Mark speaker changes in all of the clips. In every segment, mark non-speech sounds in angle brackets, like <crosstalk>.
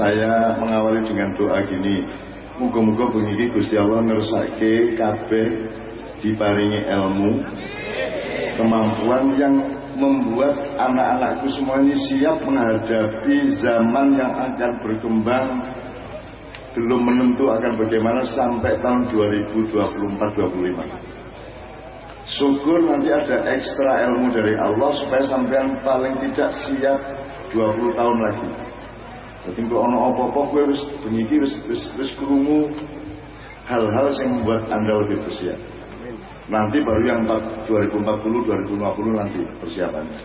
Speaker 1: Saya mengawali dengan doa gini, Muga-muga bunyi Gusti Allah ngersake kabeh diparingi ilmu kemampuan yang membuat anak-anakku semuanya siap menghadapi zaman yang akan berkembang. Belum menentu akan bagaimana sampai tahun 2024-2025 syukur nanti ada ekstra ilmu dari Allah supaya sampean paling tidak siap 20 tahun lagi jadi kalau ono apa-apa gue harus bengi wis wis wis krungu hal-hal yang membuat Anda lebih bersiap. Nanti baru yang 2040 2050 nanti persiapannya.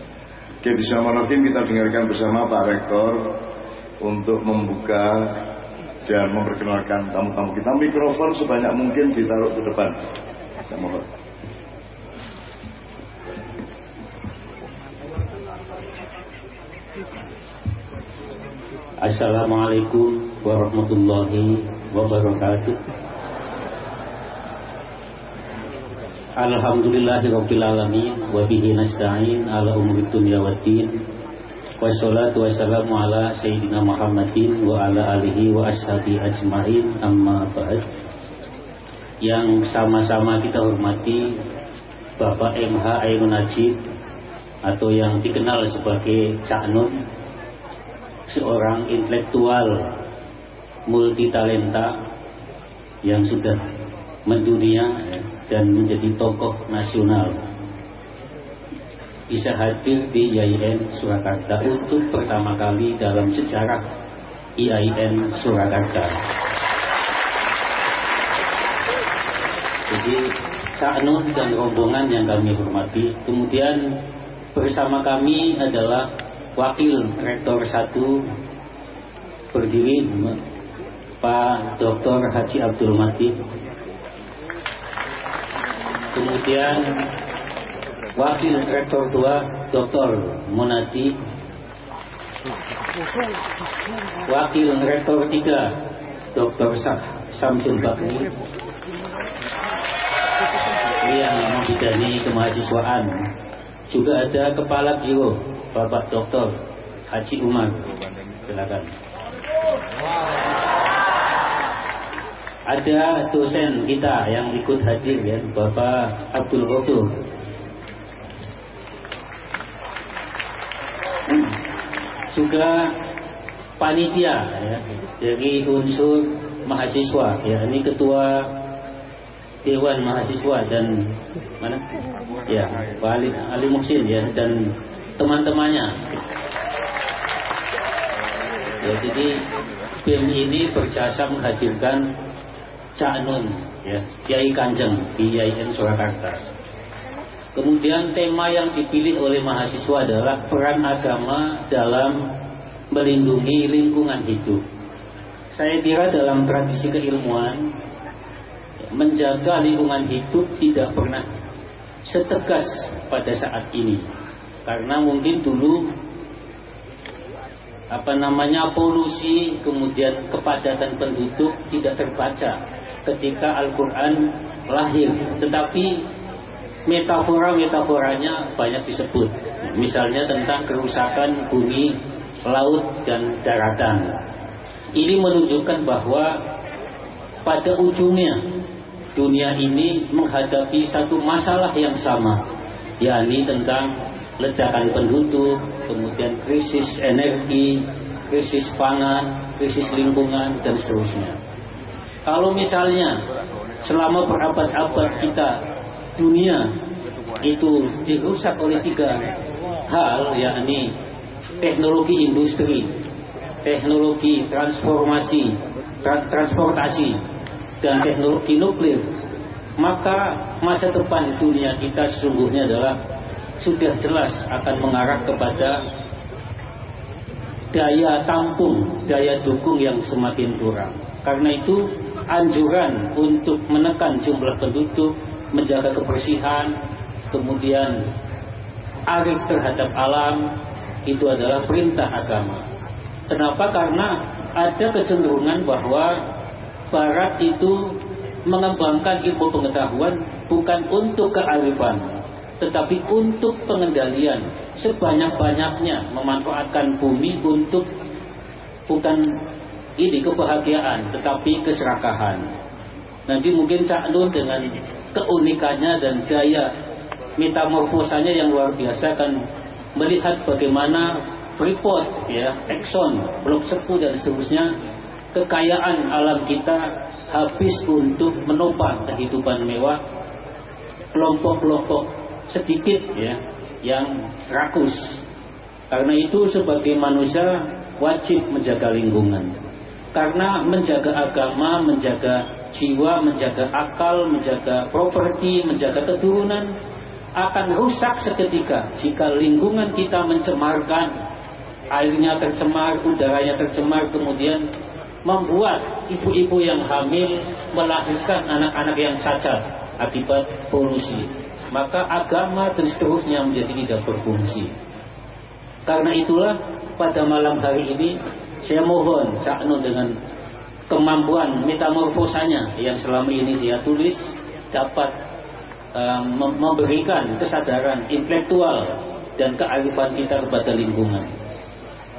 Speaker 1: Oke, bisa mungkin kita dengarkan bersama Pak Rektor untuk membuka dan memperkenalkan tamu-tamu kita. Mikrofon sebanyak mungkin ditaruh ke depan. Saya mohon.
Speaker 2: Assalamualaikum warahmatullahi wabarakatuh. Alhamdulillahi rabbil alamin wa bihi nasta'in ala umuri dunya waddin wassalatu wassalamu ala sayyidina Muhammadin wa ala alihi wa ashabi ajmain amma ba'd. Yang sama-sama kita hormati Bapak MH Ainun Najib atau yang dikenal sebagai Cak Nun seorang intelektual multitalenta yang sudah mendunia dan menjadi tokoh nasional bisa hadir di IAIN Surakarta untuk pertama kali dalam sejarah IAIN Surakarta. Jadi Sa'nun dan rombongan yang kami hormati. Kemudian bersama kami adalah Wakil Rektor 1 berdiri Pak Dr. Haji Abdul Mati kemudian Wakil Rektor 2 Dr. Monati Wakil Rektor 3 Dr. Samsul Bakri yang membidani kemahasiswaan juga ada Kepala Biro Bapak Doktor Haji Umar. Silakan. Ada dosen kita yang ikut hadir ya, Bapak Abdul Ghafur. Juga panitia ya, dari unsur mahasiswa ya, ini ketua Dewan Mahasiswa dan mana? Ya, Pak Ali, Ali Muhsin ya dan teman-temannya. Ya, jadi BIM ini berjasa menghadirkan Cak Nun, ya, Kiai Kanjeng di IAIN Surakarta. Kemudian tema yang dipilih oleh mahasiswa adalah peran agama dalam melindungi lingkungan hidup. Saya kira dalam tradisi keilmuan menjaga lingkungan hidup tidak pernah setegas pada saat ini karena mungkin dulu apa namanya polusi kemudian kepadatan penduduk tidak terbaca ketika Al-Quran lahir. Tetapi metafora-metaforanya banyak disebut. Misalnya tentang kerusakan bumi laut dan daratan. Ini menunjukkan bahwa pada ujungnya dunia ini menghadapi satu masalah yang sama yakni tentang ledakan penduduk, kemudian krisis energi, krisis pangan, krisis lingkungan, dan seterusnya. Kalau misalnya selama berabad-abad kita dunia itu dirusak oleh tiga hal, yakni teknologi industri, teknologi transformasi, tra transportasi, dan teknologi nuklir, maka masa depan dunia kita sesungguhnya adalah sudah jelas akan mengarah kepada daya tampung, daya dukung yang semakin kurang. Karena itu anjuran untuk menekan jumlah penduduk, menjaga kebersihan, kemudian arif terhadap alam itu adalah perintah agama. Kenapa? Karena ada kecenderungan bahwa Barat itu mengembangkan ilmu pengetahuan bukan untuk kearifan, tetapi untuk pengendalian sebanyak-banyaknya memanfaatkan bumi untuk bukan ini kebahagiaan, tetapi keserakahan. Nanti mungkin Cak Nur dengan keunikannya dan gaya metamorfosanya yang luar biasa akan melihat bagaimana Freeport, ya, Exxon, Blok Sepu dan seterusnya kekayaan alam kita habis untuk menopang kehidupan mewah kelompok-kelompok sedikit ya yang rakus. Karena itu sebagai manusia wajib menjaga lingkungan. Karena menjaga agama, menjaga jiwa, menjaga akal, menjaga properti, menjaga keturunan akan rusak seketika jika lingkungan kita mencemarkan airnya tercemar, udaranya tercemar, kemudian membuat ibu-ibu yang hamil melahirkan anak-anak yang cacat akibat polusi. Maka agama dan seterusnya menjadi tidak berfungsi. Karena itulah pada malam hari ini saya mohon Cak Nun dengan kemampuan metamorfosanya yang selama ini dia tulis dapat um, memberikan kesadaran intelektual dan kearifan kita kepada lingkungan.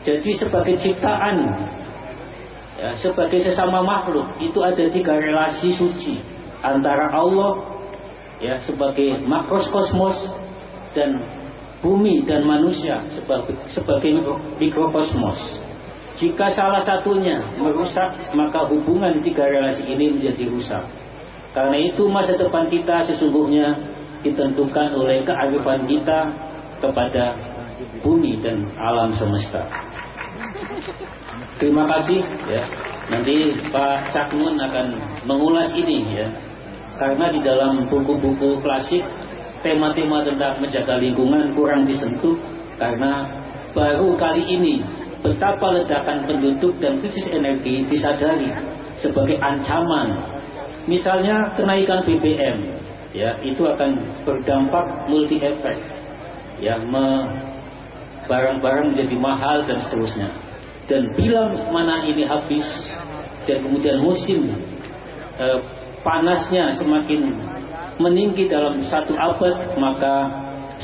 Speaker 2: Jadi sebagai ciptaan, ya, sebagai sesama makhluk itu ada tiga relasi suci antara Allah ya sebagai makrokosmos dan bumi dan manusia sebagai sebagai mikrokosmos. Jika salah satunya merusak, maka hubungan tiga relasi ini menjadi rusak. Karena itu masa depan kita sesungguhnya ditentukan oleh kearifan kita kepada bumi dan alam semesta. Terima kasih ya. Nanti Pak Cakmun akan mengulas ini ya. Karena di dalam buku-buku klasik tema-tema tentang menjaga lingkungan kurang disentuh karena baru kali ini betapa ledakan penduduk dan krisis energi disadari sebagai ancaman. Misalnya kenaikan BBM ya itu akan berdampak multi efek ya barang-barang menjadi mahal dan seterusnya dan bila mana ini habis dan kemudian musim eh, panasnya semakin meninggi dalam satu abad maka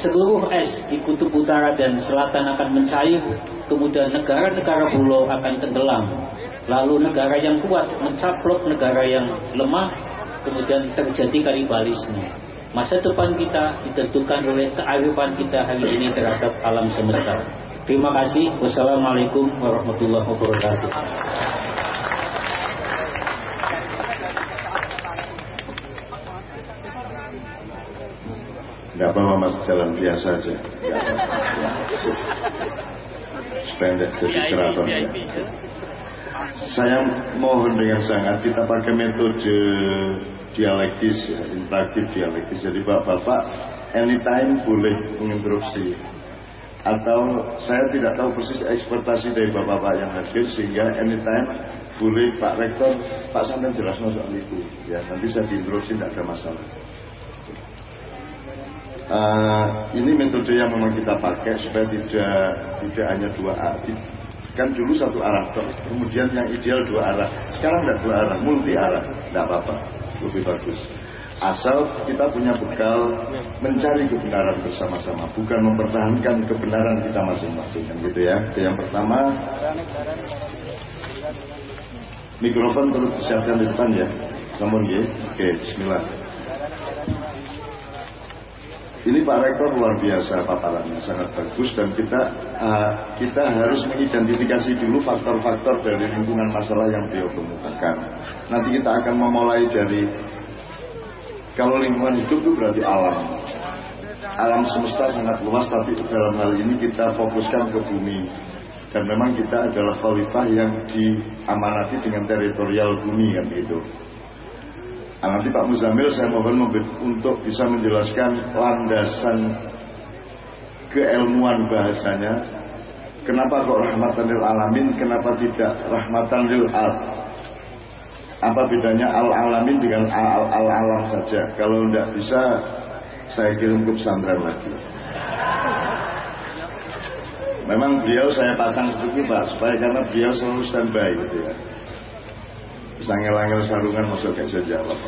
Speaker 2: seluruh es di kutub utara dan selatan akan mencair kemudian negara-negara pulau akan tenggelam lalu negara yang kuat mencaplok negara yang lemah kemudian terjadi kanibalisme masa depan kita ditentukan oleh kearifan kita hari ini terhadap alam semesta Terima kasih. Wassalamualaikum warahmatullahi wabarakatuh.
Speaker 1: Tidak apa-apa mas, jalan biasa aja. Supaya tidak jadi keraton. Saya mohon dengan sangat kita pakai metode dialektis, ya, interaktif dialektis. Jadi bapak-bapak anytime boleh menginterupsi atau saya tidak tahu persis ekspektasi dari bapak-bapak yang hadir sehingga anytime boleh Pak Rektor, Pak Sandan jelas soal itu ya nanti saya diinterupsi tidak ada masalah uh, ini metode yang memang kita pakai supaya tidak tidak hanya dua arah kan dulu satu arah kemudian yang ideal dua arah sekarang tidak dua arah multi arah tidak apa-apa lebih bagus Asal kita punya bekal mencari kebenaran bersama-sama, bukan mempertahankan kebenaran kita masing-masing, kan gitu ya. Yang pertama. Mikrofon perlu disiapkan di depan ya. Namun. Oke, bismillah. Ini Pak Rektor luar biasa paparannya sangat bagus dan kita uh, kita harus mengidentifikasi dulu faktor-faktor dari lingkungan masalah yang beliau kemukakan. Nanti kita akan memulai dari kalau lingkungan hidup itu berarti alam. Alam semesta sangat luas, tapi dalam hal ini kita fokuskan ke bumi. Dan memang kita adalah khalifah yang diamanati dengan teritorial bumi kan gitu. Nah, nanti Pak Muzamil saya mohon untuk bisa menjelaskan landasan keilmuan bahasanya. Kenapa kok rahmatan lil alamin, kenapa tidak rahmatan lil al apa bedanya al-alamin dengan al-alam saja? Kalau tidak bisa, saya kirim ke pesantren lagi. Memang beliau saya pasang seperti Pak, supaya karena beliau selalu standby gitu ya. Bisa ngel sarungan masuk saja Pak.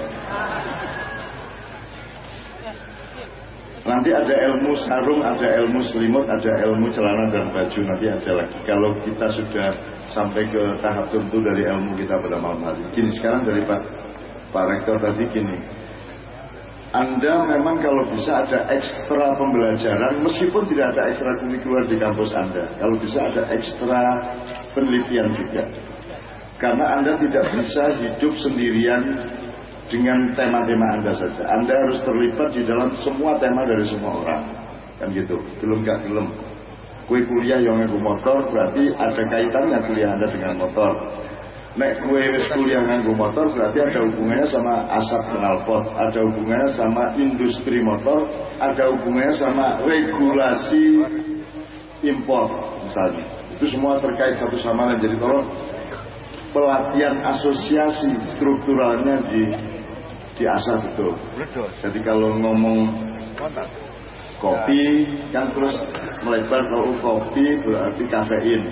Speaker 1: Nanti ada ilmu sarung, ada ilmu selimut, ada ilmu celana dan baju, nanti ada lagi. Kalau kita sudah sampai ke tahap tentu dari ilmu kita pada malam hari. Gini sekarang dari Pak, Pak Rektor tadi gini, anda memang kalau bisa ada ekstra pembelajaran meskipun tidak ada ekstra kurikuler di kampus Anda. Kalau bisa ada ekstra penelitian juga. Karena Anda tidak bisa hidup sendirian dengan tema-tema Anda saja. Anda harus terlibat di dalam semua tema dari semua orang. Kan gitu. Belum gak belum. Kue kuliah yang motor berarti ada kaitannya kuliah Anda dengan motor Nek kue wis kuliah nganggo motor berarti ada hubungannya sama asap knalpot, ada hubungannya sama industri motor, ada hubungannya sama regulasi impor misalnya. Itu semua terkait satu sama lain. Jadi tolong pelatihan asosiasi strukturalnya di di asap betul. Jadi kalau ngomong kopi kan terus melebar kalau kopi berarti kafein.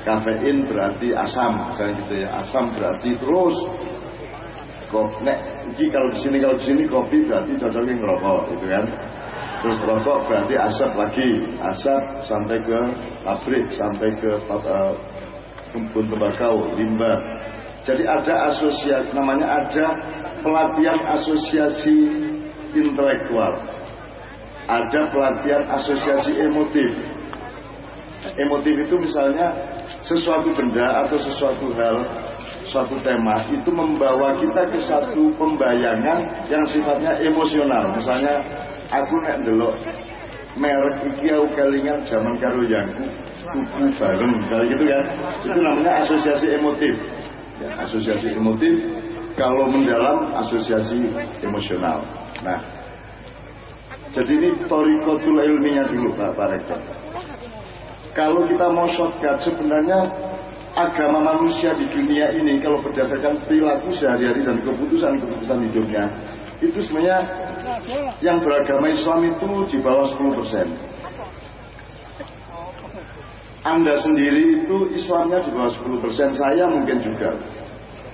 Speaker 1: Kafein berarti asam misalnya gitu ya. Asam berarti terus kok nek iki kalau di sini kalau di sini kopi berarti cocoknya ngerokok gitu kan? Terus rokok berarti asap lagi. Asap sampai ke pabrik sampai ke uh, kebun tembakau limbah jadi ada asosiasi namanya ada pelatihan asosiasi intelektual. Ada pelatihan asosiasi emotif. Emotif itu misalnya sesuatu benda atau sesuatu hal, suatu tema itu membawa kita ke satu pembayangan yang sifatnya emosional. Misalnya aku nek delok merek iki aku kelingan zaman karo yangku misalnya gitu kan. Itu namanya asosiasi emotif. Ya, asosiasi emotif kalau mendalam asosiasi emosional. Nah, jadi ini torikotul ilminya dulu Pak, Pak Rektor. Kalau kita mau shortcut sebenarnya agama manusia di dunia ini kalau berdasarkan perilaku sehari-hari dan keputusan-keputusan hidupnya itu sebenarnya yang beragama Islam itu di bawah 10 persen. Anda sendiri itu Islamnya di bawah 10 persen, saya mungkin juga.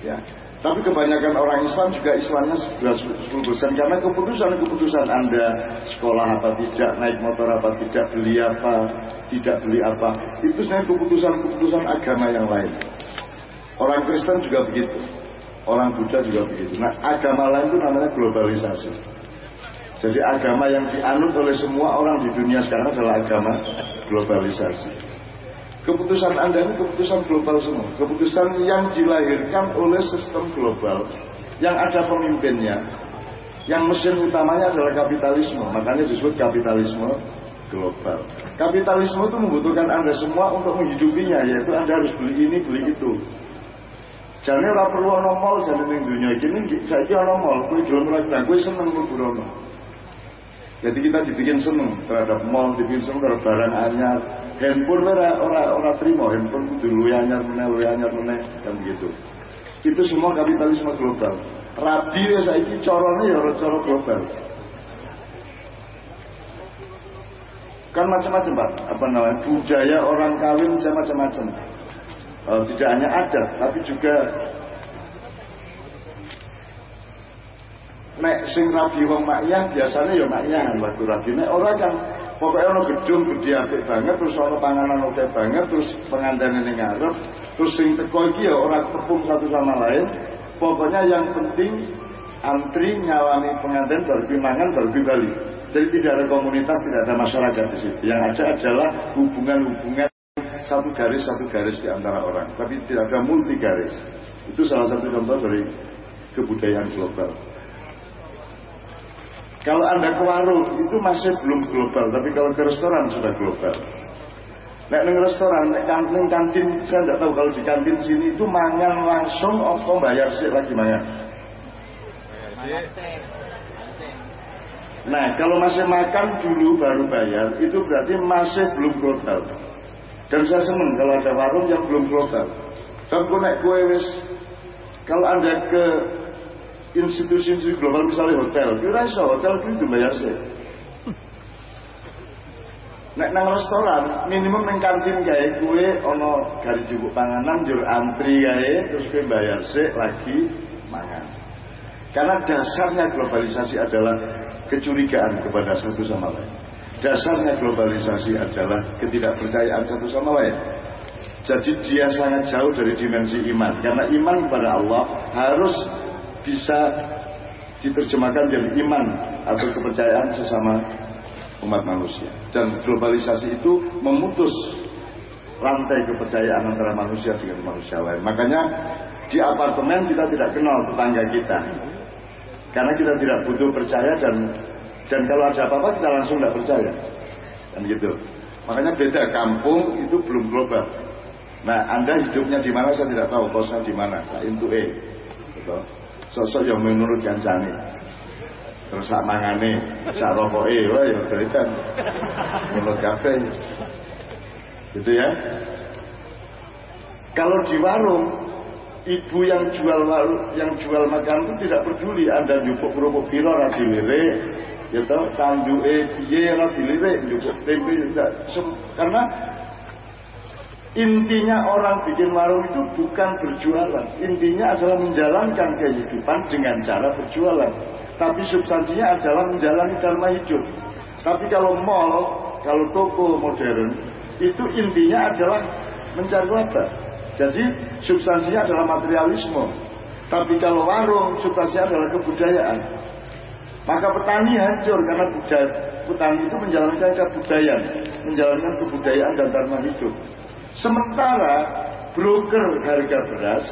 Speaker 1: Ya. Tapi kebanyakan orang Islam juga Islamnya 10 persen karena keputusan-keputusan Anda sekolah apa tidak, naik motor apa tidak, beli apa, tidak beli apa, itu sebenarnya keputusan-keputusan agama yang lain. Orang Kristen juga begitu, orang Buddha juga begitu. Nah agama lain itu namanya globalisasi. Jadi agama yang dianut oleh semua orang di dunia sekarang adalah agama globalisasi. Keputusan Anda ini keputusan global semua. Keputusan yang dilahirkan oleh sistem global. Yang ada pemimpinnya. Yang mesin utamanya adalah kapitalisme. Makanya disebut kapitalisme global. Kapitalisme itu membutuhkan Anda semua untuk menghidupinya. Yaitu Anda harus beli ini, beli itu. Jangan ora perlu jane ning dunia iki saiki ana mall kowe gelem ora kowe seneng mlebu Jadi kita dibikin seneng terhadap mall, dibikin seneng terhadap barang anyar, handphone ora ora ora terima. Handphone kudu luwe anyar meneh luwe anyar meneh kan begitu itu semua kapitalisme global. Rabi ya saiki carane ya cara global. Kan macam-macam pak. Apa namanya? Budaya orang kawin macam-macam. Uh, tidak hanya ada tapi juga nek sing rabi wong makyah biasanya ya makyah waktu rabi nek orang kan pokoknya ono gedung gede apik banget terus ono panganan oke banget terus pengantin ini ngarep terus sing teko iki ya ora tepung satu sama lain. Pokoknya yang penting antri nyawani pengantin baru mangan baru balik jadi tidak ada komunitas tidak ada masyarakat di situ. Yang ada adalah hubungan-hubungan satu garis satu garis di antara orang. Tapi tidak ada multi garis. Itu salah satu contoh dari kebudayaan global kalau Anda ke warung itu masih belum global, tapi kalau ke restoran sudah global. Nek neng restoran, nek kantin, kantin, saya tidak tahu kalau di kantin sini itu mangan langsung atau bayar sih lagi mangan. Nah, kalau masih makan dulu baru bayar, itu berarti masih belum global. Dan saya senang kalau ada warung yang belum global. Kalau naik kue wis, kalau anda ke institusi-institusi global misalnya hotel, kira iso hotel itu bayar sih. Nek nang restoran minimum nang kantin kae kue ono garis cukup panganan jur antri kae terus kue bayar sik lagi mangan. Karena dasarnya globalisasi adalah kecurigaan kepada satu sama lain. Dasarnya globalisasi adalah ketidakpercayaan satu sama lain. Jadi dia sangat jauh dari dimensi iman. Karena iman kepada Allah harus bisa diterjemahkan jadi iman atau kepercayaan sesama umat manusia. Dan globalisasi itu memutus rantai kepercayaan antara manusia dengan manusia lain. Makanya di apartemen kita tidak kenal tetangga kita. Karena kita tidak butuh percaya dan dan kalau ada apa-apa kita langsung tidak percaya. Dan gitu. Makanya beda kampung itu belum global. Nah, Anda hidupnya di mana saya tidak tahu, kosnya di mana. Nah, itu E. Sosok yang menurut kancane terus sak mangane sak rokoke wah ya berikan menurut kafe gitu ya. Kalau di warung ibu yang jual yang jual makan itu tidak peduli. Anda nyupuk kerupuk piro ra dilirik. Ya toh tanduke piye ra dilirik. Nyupuk tempe tidak karena Intinya orang bikin warung itu bukan berjualan. Intinya adalah menjalankan kehidupan dengan cara berjualan. Tapi substansinya adalah menjalani dharma hidup. Tapi kalau mall, kalau toko modern, itu intinya adalah mencari laba. Jadi substansinya adalah materialisme. Tapi kalau warung, substansinya adalah kebudayaan. Maka petani hancur karena budaya, petani itu menjalankan kebudayaan, menjalankan kebudayaan dan dharma hidup. Sementara broker harga beras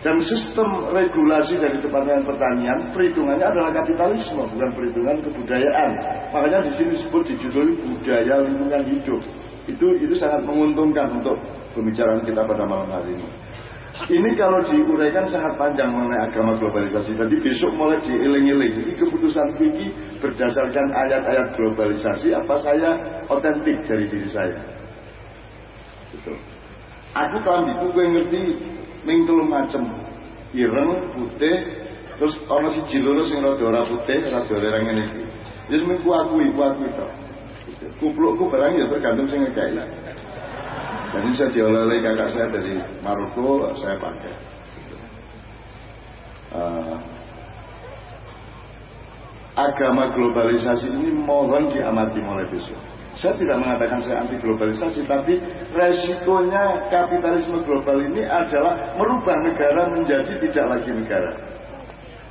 Speaker 1: dan sistem regulasi dari Kementerian Pertanian perhitungannya adalah kapitalisme bukan perhitungan kebudayaan. Makanya di sini disebut dijudul budaya lingkungan hidup. Itu itu sangat menguntungkan untuk pembicaraan kita pada malam hari ini. Ini kalau diuraikan sangat panjang mengenai agama globalisasi. Tadi besok mulai diiling-iling. Ini keputusan Vicky berdasarkan ayat-ayat globalisasi apa saya otentik dari diri saya. Aku kelambiku gue ngerti ming macem. Ireng, putih, terus ana siji loro sing rada ora putih, rada ora ngene iki. Ya ming ku aku iku aku itu. Kuplukku barang ya tergantung sing ngekek lah. Jadi saya dioleh kakak saya dari Maroko, saya pakai. Uh, agama globalisasi ini mohon diamati mulai besok. Saya tidak mengatakan saya anti globalisasi, tapi resikonya kapitalisme global ini adalah merubah negara menjadi tidak lagi negara.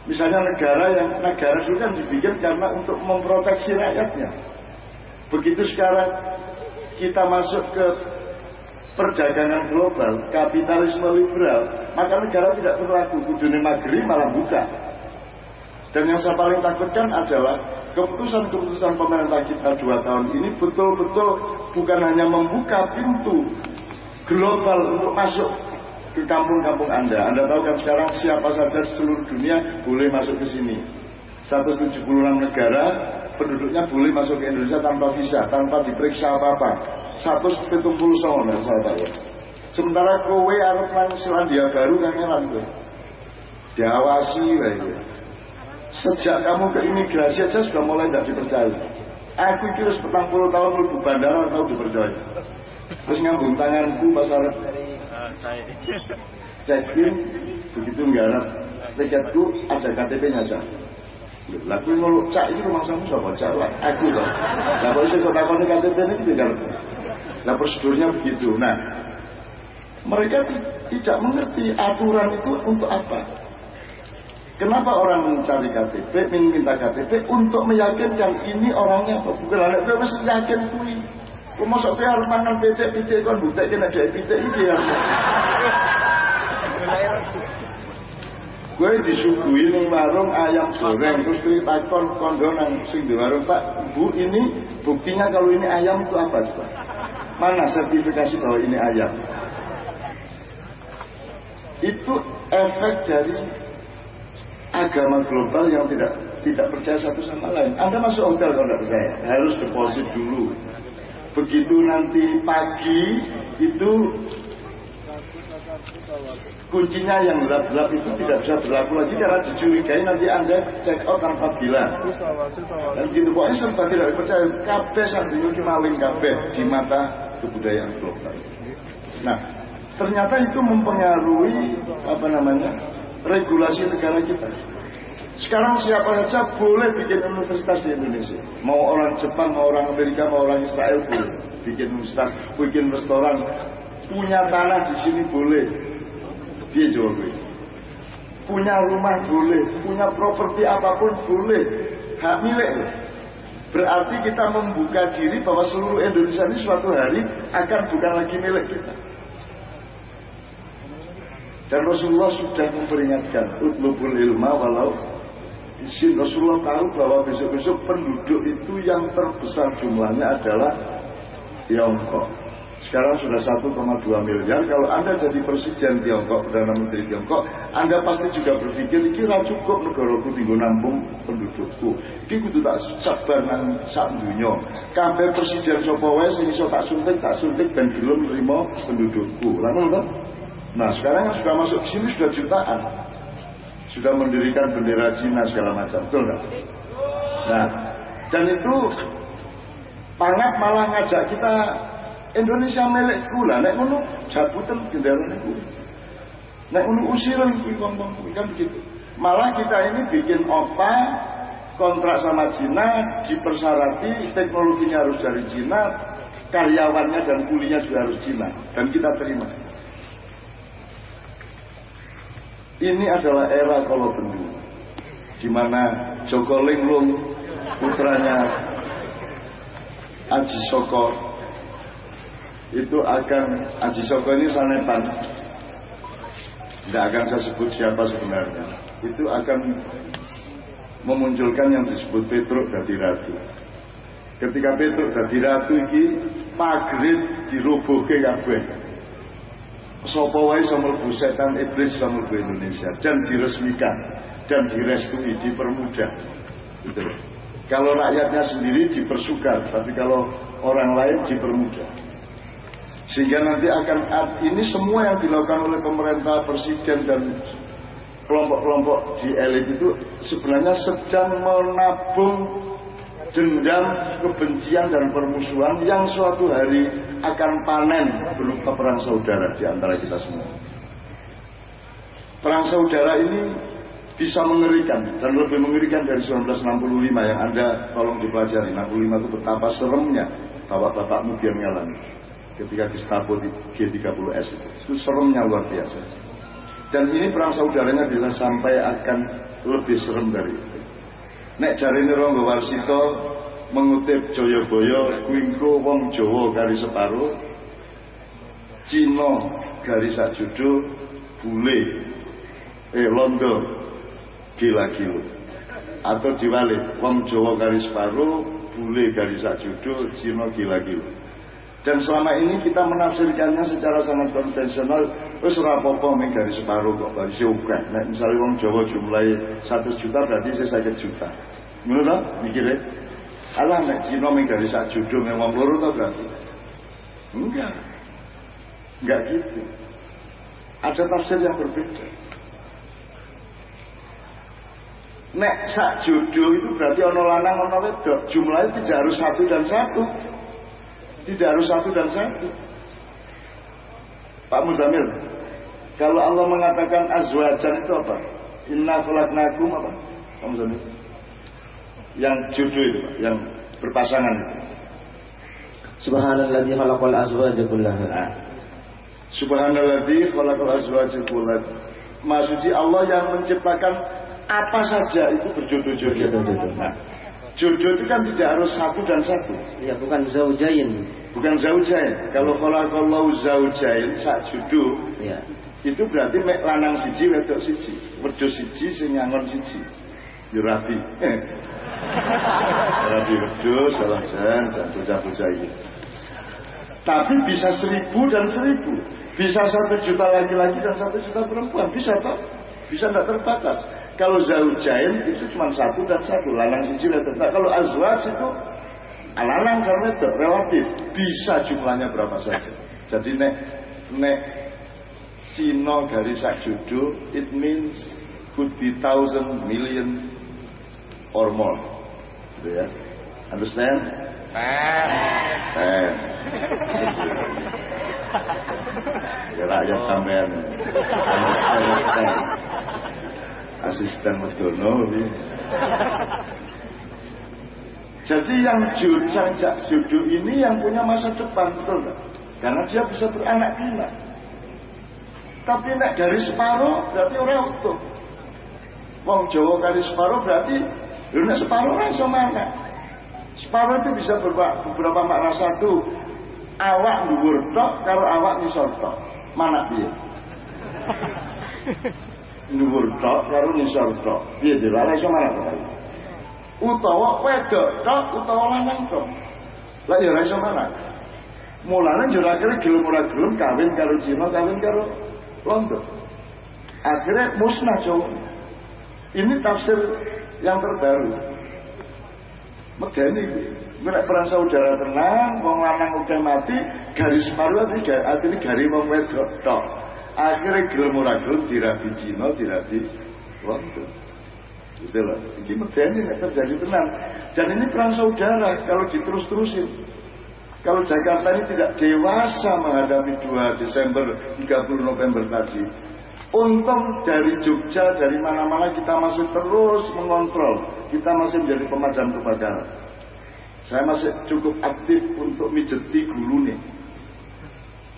Speaker 1: Misalnya negara yang negara itu kan dibikin karena untuk memproteksi rakyatnya. Begitu sekarang kita masuk ke perdagangan global, kapitalisme liberal, maka negara tidak berlaku. Kudune magri malah buka. Dan yang saya paling takutkan adalah keputusan-keputusan pemerintah kita dua tahun ini betul-betul bukan hanya membuka pintu global untuk masuk ke kampung-kampung Anda. Anda tahu kan sekarang siapa saja seluruh dunia boleh masuk ke sini. 176 negara penduduknya boleh masuk ke Indonesia tanpa visa, tanpa diperiksa apa-apa. 170 tahun saya tahu. Sementara kowe nang Selandia Baru kan ngelan kowe. Diawasi wae Sejak kamu ke imigrasi aja sudah mulai tidak dipercaya. Aku kira sepetang puluh tahun lebih bandara tahu dipercaya. Terus ngambung tanganku pas arep check in begitu nggarap tiketku ada KTP-nya aja. Lalu kalau cak itu rumah kamu siapa cak lah aku loh. Nah kalau saya kota kota KTP ini tidak. Nah prosedurnya begitu. Nah mereka tidak mengerti aturan itu untuk apa. Kenapa orang mencari KTP, minta KTP untuk meyakinkan ini orangnya apa? Bukan anak gue mesti yakin kui. Masuk ke harus mangan PT, PT kan butek kena ada PT ini ya. Gue disuguhi ning warung ayam goreng terus gue takon kondonan sing di warung Pak, Bu ini buktinya kalau ini ayam itu apa? Mana sertifikasi bahwa ini ayam? Itu efek dari agama global yang tidak tidak percaya satu sama lain. Anda masuk hotel kalau tidak percaya, harus deposit dulu. Begitu nanti pagi itu kuncinya yang gelap-gelap itu tidak bisa berlaku lagi karena dicurigai nanti anda check out tanpa bilang dan gitu pokoknya serba tidak percaya kabeh sambil maling kabeh di mata kebudayaan global nah ternyata itu mempengaruhi apa namanya regulasi negara kita. Sekarang siapa saja boleh bikin universitas di Indonesia. Mau orang Jepang, mau orang Amerika, mau orang Israel boleh bikin universitas, bikin restoran. Punya tanah di sini boleh. Dia jual punya rumah boleh punya properti apa pun boleh. Hak milik. Berarti kita membuka diri bahwa seluruh Indonesia ini suatu hari akan bukan lagi milik kita dan Rasulullah sudah memperingatkan utlubul ilma walau isin Rasulullah tahu bahwa besok-besok penduduk itu yang terbesar jumlahnya adalah Tiongkok sekarang sudah 1,2 miliar. Kalau Anda jadi presiden Tiongkok, Perdana Menteri Tiongkok, Anda pasti juga berpikir, kira cukup negaraku tinggal nampung pendudukku. Iki kudu tak sabar nang sak. Kabeh presiden sapa wae sing iso tak suntik, tak suntik dan belum nerima pendudukku. Lalu? Nah, sekarang yang sudah masuk ke sini sudah jutaan. Sudah mendirikan bendera Cina segala macam. Betul nggak? Nah, dan itu Pangat malah ngajak kita Indonesia milikku lah nek ngono jabutan kendaraan itu nek ngono usiran kan begitu malah kita ini bikin opa kontrak sama Cina dipersyarati teknologinya harus dari Cina karyawannya dan kulinya juga harus Cina dan kita terima ini adalah era kalau di mana Joko Linglung putranya Aji Soko itu akan Aji Soko ini sanepan tidak akan saya sebut siapa sebenarnya. Itu akan memunculkan yang disebut Petruk dadi ratu. Ketika Petruk dadi ratu ini maghrib dirobohke kabeh sapa wae sama setan iblis sama Indonesia. Dan diresmikan dan direstui dipermudah. Gitu kalau rakyatnya sendiri dipersukat tapi kalau orang lain dipermudah. Sehingga nanti akan ini semua yang dilakukan oleh pemerintah, presiden dan kelompok-kelompok di elit itu sebenarnya sedang menabung dendam, kebencian dan permusuhan yang suatu hari akan panen berupa perang saudara di antara kita semua. Perang saudara ini bisa mengerikan dan lebih mengerikan dari 1965 yang Anda tolong dipelajari. 65 itu betapa seremnya bapak-bapakmu biar ngalami ketika Gestapo di G30S itu. Itu seremnya luar biasa. Dan ini perang saudaranya bisa sampai akan lebih serem dari itu. Nek jari Ronggo Warsito mengutip Joyoboyo Kuingko Wong Jowo garis separuh Cino garis sajudo Bule eh Londo gila gila atau diwalik Wong Jowo garis separuh Bule garis sajudo Cino gila gila dan selama ini kita menafsirkannya secara sangat konvensional, ora apa-apa ming garis separuh kok garis akeh. Nek misalnya wong Jawa jumlahe 100 juta berarti saya 1 juta. Ngono to mikire? Alah nek Cina ming garis sak judung wong loro berarti. Enggak. Enggak gitu. Ada tafsir yang berbeda. Nek sak jodoh itu berarti ono lanang ono wedok. Jumlahnya tidak harus satu dan satu. Tidak harus satu dan satu. Pak Muzamil, kalau Allah mengatakan azwajan itu apa? Inna khalaqnakum apa? Pak Muzamil. Yang jodoh itu, Pak, yang berpasangan itu.
Speaker 2: Subhanalladzi khalaqal azwaja kullaha. Nah.
Speaker 1: Subhanalladzi khalaqal azwaja kullaha. Maksudnya Allah yang menciptakan apa saja itu berjodoh-jodoh. Nah, Jodoh itu kan tidak harus satu dan satu.
Speaker 2: Ya, bukan zaujain.
Speaker 1: Bukan zaujain. Kalau kalau kalau zaujain sak jodoh, ya. Itu berarti mek lanang siji wedok siji. Werjo siji sing nyangon siji. Ya rapi. <laughs> rapi werjo salah jan bocah-bocah ini. Tapi bisa seribu dan seribu. Bisa satu juta laki-laki dan satu juta perempuan. Bisa toh? Bisa tidak terbatas. Kalau zaujain itu cuma satu dan satu, lanang siji dan Nah, kalau azwaj itu lanang karena itu relatif bisa jumlahnya berapa saja. Jadi nek nek Cina garis sakjudo, it means could be thousand million or more. Gitu ya. Understand? Ten. Ya rakyat sampean. Understand? Ten. Asisten Medono. Jadi yang jujur judul ini yang punya masa depan betul gak? Karena dia bisa beranak pinak. Tapi nek garis separuh berarti orang utuh. Wong Jawa garis separuh berarti lu nek separuh orang iso mana? Separuh itu bisa beberapa makna satu. Awak dhuwur tok karo awak ngisor tok. Mana piye? <laughs> Dhuwur tok karo ngisor tok. Piye dilala iso mana tok? Utawa wedok tok utawa lanang tok. Lah ya ora iso mana? Mulane yo akhire gelem ora gelem kawin karo Cina, kawin karo Londo. Akhirnya musnah cowok. Ini tafsir yang terbaru. Megani Mereka perang saudara tenang, wong lanang udah mati, garis paru artinya garis wong wedok tok. Akhirnya gelem ora dirabi Cina, dirabi Londo. Gitu loh. Ini medeni nek terjadi tenang. Dan ini perang saudara kalau diterus-terusin. Kalau Jakarta ini tidak dewasa menghadapi 2 Desember, 30 November tadi. Untung dari Jogja, dari mana-mana kita masih terus mengontrol. Kita masih menjadi pemadam kebakaran. Saya masih cukup aktif untuk mijeti guru nih.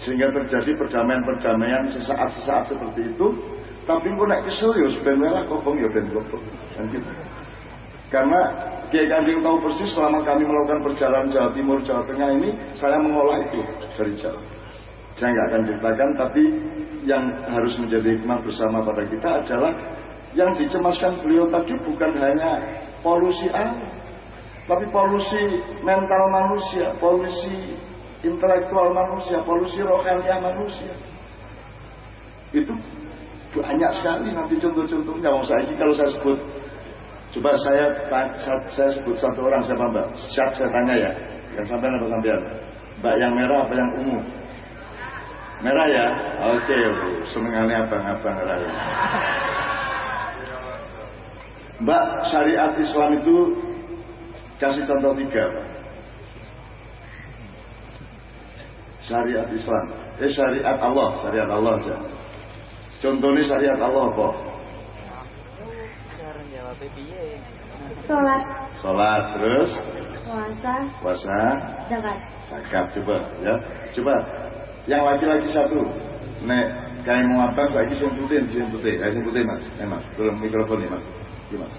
Speaker 1: Sehingga terjadi perdamaian-perdamaian sesaat-sesaat seperti itu. Tapi pun naik kesel ya, sebenarnya kopong ya ben kopong. Dan gitu. Karena Kiai Kanjeng tahu persis selama kami melakukan perjalanan Jawa Timur, Jawa Tengah ini, saya mengolah itu dari Jawa. Saya nggak akan ceritakan, tapi yang harus menjadi hikmah bersama pada kita adalah yang dicemaskan beliau tadi bukan hanya polusi alam, tapi polusi mental manusia, polusi intelektual manusia, polusi rohaniah manusia. Itu banyak sekali nanti contoh-contohnya. Kalau saya sebut Coba saya saya sebut satu orang siapa mbak? Siap saya tanya ya. Yang sampean apa sampean? Mbak yang merah apa yang ungu? Merah ya? Oke, oke. Senengannya abang-abang raya. Mbak, syariat Islam itu kasih contoh tiga, Pak. Syariat Islam. Eh syariat Allah, syariat Allah aja. Contohnya syariat Allah apa?
Speaker 3: Sholat.
Speaker 1: Sholat terus.
Speaker 3: Puasa.
Speaker 1: Puasa.
Speaker 3: Zakat.
Speaker 1: Zakat coba ya. Coba yang laki-laki satu. Nek kayak mau apa lagi putih, sing putih, sing putih mas, eh mas, tolong mikrofon ya mas, ya mas.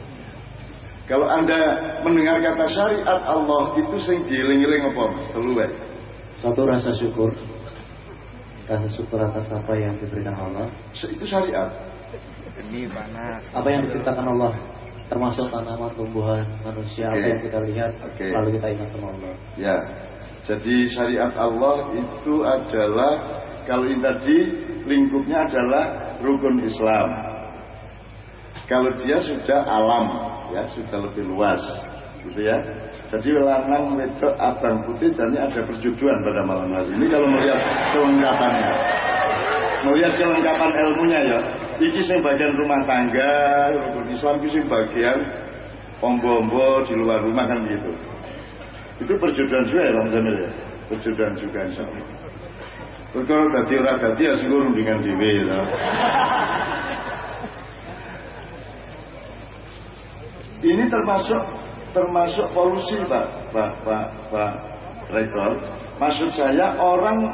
Speaker 1: Kalau anda mendengar kata syariat Allah itu sing dieling-eling apa mas? Telu
Speaker 2: Satu rasa syukur, rasa syukur atas apa yang diberikan Allah.
Speaker 1: Itu syariat.
Speaker 2: Ini panas. Apa yang diciptakan Allah? Termasuk tanaman tumbuhan manusia okay. apa yang kita lihat okay. lalu kita ingat sama Allah.
Speaker 1: Ya. Jadi syariat Allah itu adalah kalau ini tadi lingkupnya adalah rukun Islam. Kalau dia sudah alam, ya sudah lebih luas, gitu ya. Jadi lanang wedok abang putih jadi ada perjuduan pada malam hari ini kalau melihat kelengkapannya. Melihat kelengkapan ilmunya ya. Iki sing bagian rumah tangga, rukun Islam iki sing bagian ombo-ombo di luar rumah kan gitu. Itu perjodohan juga ya Bang ya. Perjodohan juga insya Allah. Kalau dadi ora dadi ya sing dengan dhewe ya. Ini termasuk termasuk polusi Pak Pak Pak Pak Rektor. Maksud saya orang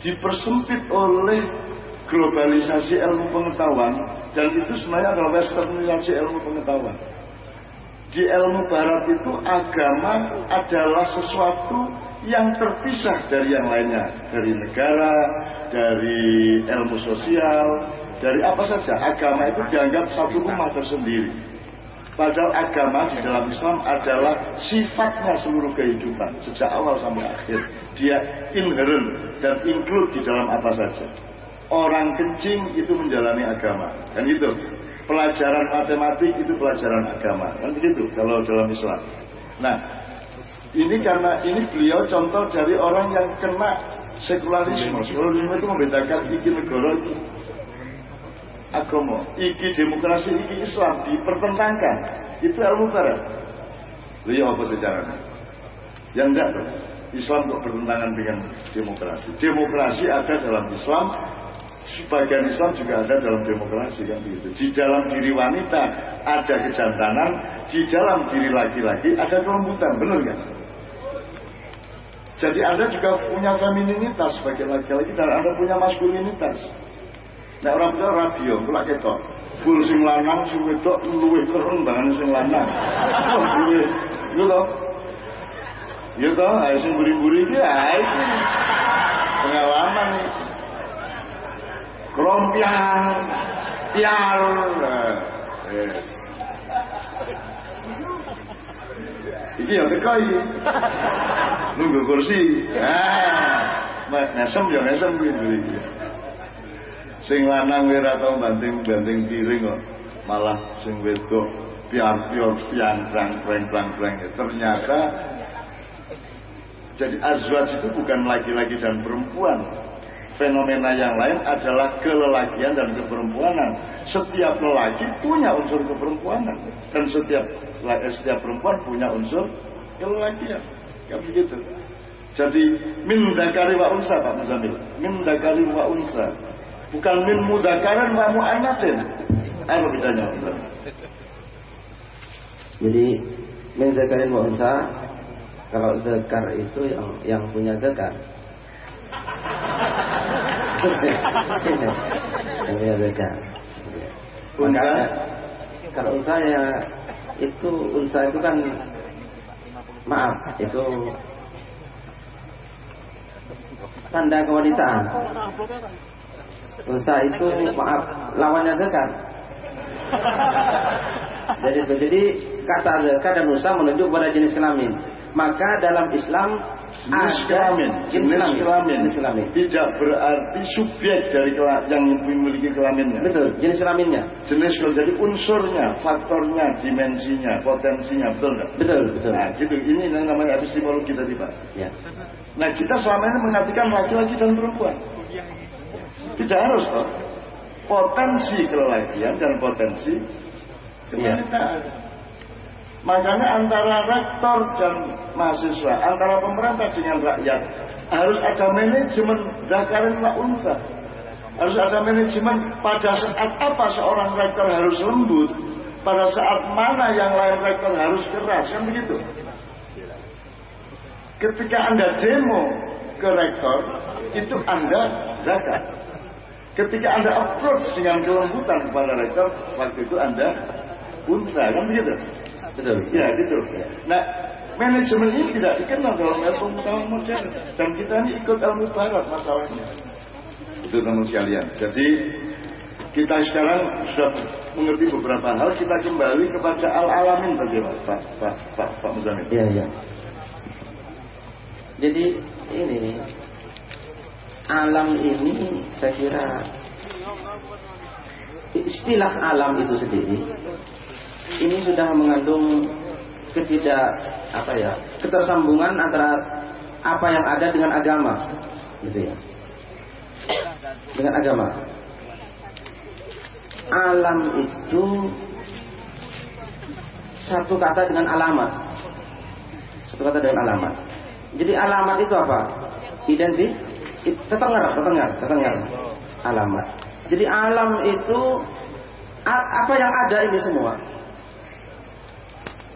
Speaker 1: dipersempit oleh globalisasi ilmu pengetahuan dan itu sebenarnya adalah westernisasi ilmu pengetahuan. Di ilmu barat itu agama adalah sesuatu yang terpisah dari yang lainnya, dari negara, dari ilmu sosial, dari apa saja. Agama itu dianggap satu rumah tersendiri. Padahal agama di dalam Islam adalah sifatnya seluruh kehidupan sejak awal sampai akhir. Dia inherent dan include di dalam apa saja. Orang kencing itu menjalani agama, kan gitu. Pelajaran matematik itu pelajaran agama, kan begitu kalau dalam Islam. Nah, ini karena ini beliau contoh dari orang yang kena sekularisme. Sekularisme itu membedakan iki negara iki agama, iki demokrasi, iki Islam dipertentangkan. Itu ilmu barat. Ya apa sejarahnya? Yang enggak. Islam kok bertentangan dengan demokrasi. Demokrasi ada dalam Islam, sebagian Islam juga ada dalam demokrasi kan begitu. Di dalam diri wanita ada kejantanan, di dalam diri laki-laki ada kelembutan, benar kan? Jadi Anda juga punya femininitas sebagai laki-laki dan Anda punya maskulinitas. Nah orang tua radio, pula ketok. Bul sing lanang sing wedok luwih keren banget sing lanang. Oh, luwih. Yo toh. Yo toh, ayo sing buri-buri iki ae. Pengalaman nih. Krompiang, pial. Yes. Iki ya teko iki. Nunggu kursi. Nah, nesem ya nesem iki. Sing lanang ora tau banting-banting piring kok. Malah sing wedok piar-piar piang-prang preng-prang-preng. Ternyata jadi azwaj itu bukan laki-laki dan perempuan. Fenomena yang lain adalah kelelakian dan keperempuanan. Setiap lelaki punya unsur keperempuanan dan setiap setiap perempuan punya unsur kelelakian. Ya begitu. Jadi min dakari wa unsa Pak Muzamil. Min dakari wa unsa. Bukan min mudakaran wa mu'anatin. Apa bedanya Pak
Speaker 4: Jadi min dakarin wa unsa kalau zakar itu yang yang punya zakar yang punya zakar maka kalau unsa ya itu unsa itu kan maaf itu tanda kewanitaan. Unsa itu maaf lawannya zakar jadi jadi kata zakar dan unsa menunjuk pada jenis kelamin. Maka dalam Islam
Speaker 1: jenis
Speaker 4: ada
Speaker 1: kelamin, jenis kelamin, tidak berarti subjek dari yang memiliki kelaminnya.
Speaker 4: Betul, jenis kelaminnya.
Speaker 1: Jenis kelamin jadi unsurnya, faktornya, dimensinya, potensinya, betul nggak?
Speaker 4: Betul, betul.
Speaker 1: Nah, gitu. Ini yang namanya epistemologi tadi Pak.
Speaker 4: Ya.
Speaker 1: Nah, kita selama ini mengartikan laki-laki dan perempuan. Tidak harus toh. Potensi kelelakian dan potensi kewanitaan. Makanya antara rektor dan mahasiswa, antara pemerintah dengan rakyat harus ada manajemen zakarin wa unsa. Harus ada manajemen pada saat apa seorang rektor harus lembut, pada saat mana yang lain rektor harus keras, kan begitu. Ketika Anda demo ke rektor, itu Anda zakat. Ketika Anda approach dengan kelembutan kepada rektor, waktu itu Anda unsa, kan begitu.
Speaker 4: Betul.
Speaker 1: Ya gitu. Nah, manajemen ini tidak dikenal dalam ilmu pengetahuan modern dan kita ini ikut ilmu barat masalahnya. Itu teman sekalian. Jadi kita sekarang sudah mengerti beberapa hal, kita kembali kepada al-alamin bagaimana Pak Pak Pak Pak Muzamil.
Speaker 4: Iya, iya. Jadi ini alam ini saya kira istilah alam itu sendiri ini sudah mengandung ketidak apa ya ketersambungan antara apa yang ada dengan agama gitu ya. Dengan agama. Alam itu satu kata dengan alamat. Satu kata dengan alamat. Jadi alamat itu apa? Identik tetengar tetengar tetengar alamat. Jadi alam itu apa yang ada ini semua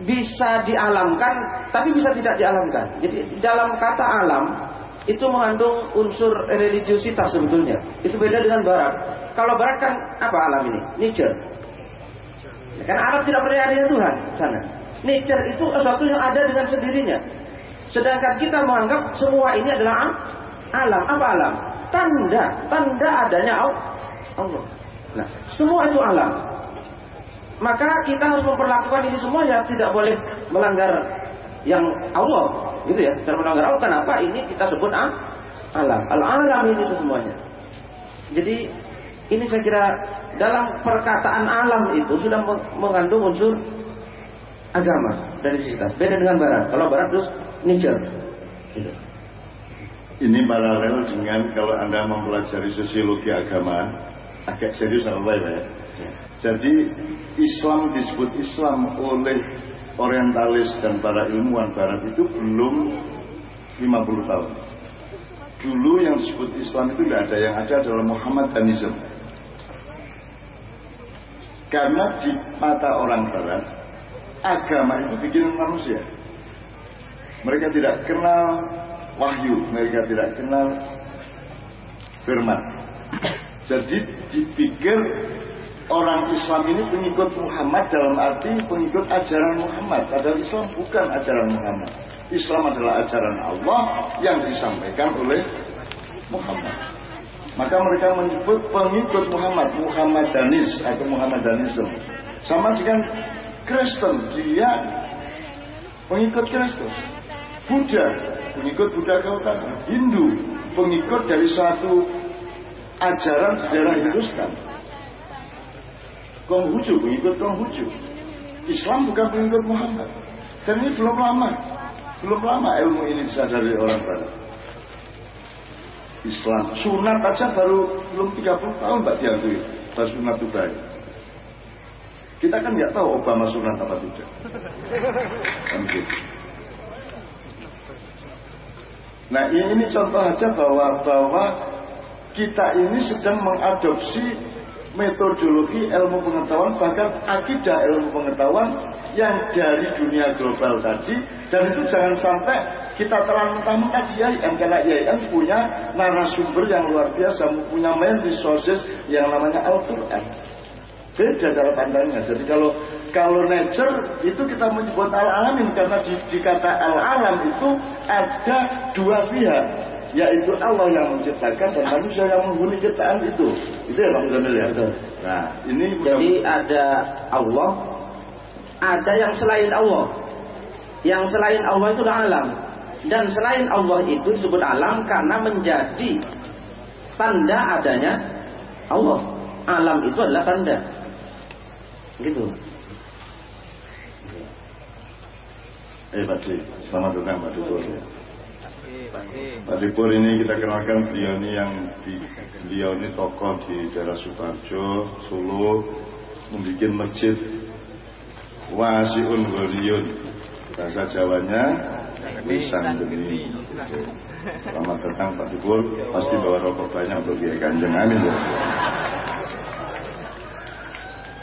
Speaker 4: bisa dialamkan tapi bisa tidak dialamkan. Jadi dalam kata alam itu mengandung unsur religiusitas sebetulnya. Itu beda dengan barat. Kalau barat kan apa alam ini? Nature. Ya, karena alam tidak pernah ada Tuhan sana. Nature itu sesuatu yang ada dengan sendirinya. Sedangkan kita menganggap semua ini adalah alam. Apa alam? Tanda, tanda adanya Allah. Nah, semua itu alam maka kita harus memperlakukan ini semua ya tidak boleh melanggar yang Allah gitu ya. Tidak melanggar Allah kenapa ini kita sebut ah, alam. Al alam ini semuanya. Jadi ini saya kira dalam perkataan alam itu sudah mengandung unsur agama dari sisi beda dengan barat. Kalau barat terus nature gitu.
Speaker 1: ini paralel dengan kalau Anda mempelajari sosiologi agama, agak serius apa ya? Jadi Islam disebut Islam oleh orientalis dan para ilmuwan barat itu belum 50 tahun. Dulu yang disebut Islam itu tidak ada, yang ada adalah Muhammadanism. Karena di mata orang barat, agama itu bikin manusia. Mereka tidak kenal wahyu, mereka tidak kenal firman. Jadi dipikir orang Islam ini pengikut Muhammad dalam arti pengikut ajaran Muhammad. Padahal Islam bukan ajaran Muhammad. Islam adalah ajaran Allah yang disampaikan oleh Muhammad. Maka mereka menyebut pengikut Muhammad, Muhammadanis atau Muhammadanism. Sama dengan Kristen, dia pengikut Kristen. Buddha, pengikut Buddha Gautama. Hindu, pengikut dari satu ajaran sejarah Hindustan. Konghucu, pengikut Konghucu. Islam bukan pengikut Muhammad. Dan ini belum lama. Belum lama ilmu ini disadari orang barat. Islam. Sunat aja baru belum 30 tahun Mbak diakui. Baru sunat itu baik. Kita kan nggak tahu Obama sunat apa tidak. Kan gitu. Nah ini contoh aja bahwa bahwa kita ini sedang mengadopsi metodologi ilmu pengetahuan bahkan akidah ilmu pengetahuan yang dari dunia global tadi. Dan itu jangan sampai kita telah mentah-mentah karena IAIN punya narasumber yang luar biasa punya main resources yang namanya Al-Quran. Beda cara pandangnya. Jadi kalau kalau nature itu kita menyebut al-alamin. Karena di, di kata al-alam itu ada dua pihak yaitu Allah yang menciptakan dan manusia yang menghuni ciptaan itu. Itu ya Bang Zamil ya. Nah, ini
Speaker 4: jadi ada Allah, ada yang selain Allah. Yang selain Allah itu adalah alam. Dan selain Allah itu disebut alam karena menjadi tanda adanya Allah. Alam itu adalah tanda. Gitu.
Speaker 1: Eh Pak selamat datang Pak Dipur. Pak Dipur ini kita kenalkan beliau ini yang di, beliau ini tokoh di daerah Sukarjo, Solo, membuat masjid Wasiun Goriun. Bahasa Jawanya Wisan Geni. Selamat datang Pak Dipur, pasti bawa rokok banyak untuk dia kanjeng. Amin ya.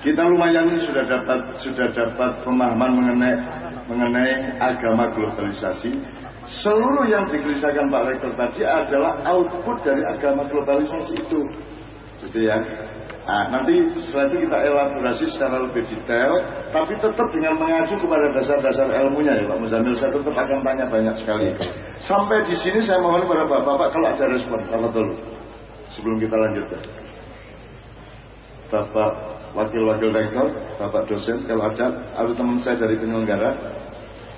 Speaker 1: Kita lumayan sudah dapat sudah dapat pemahaman mengenai mengenai agama globalisasi. Seluruh yang digelisahkan Pak Rektor tadi adalah output dari agama globalisasi itu. Gitu ya. Nah, nanti setelah itu kita elaborasi secara lebih detail, tapi tetap dengan mengacu kepada dasar-dasar ilmunya ya Pak Muzamil. Saya tetap akan tanya banyak sekali. Sampai di sini saya mohon kepada Bapak-Bapak kalau ada respon, apa dulu sebelum kita lanjutkan. Bapak wakil-wakil rektor, bapak dosen, kalau ada, atau teman saya dari penyelenggara,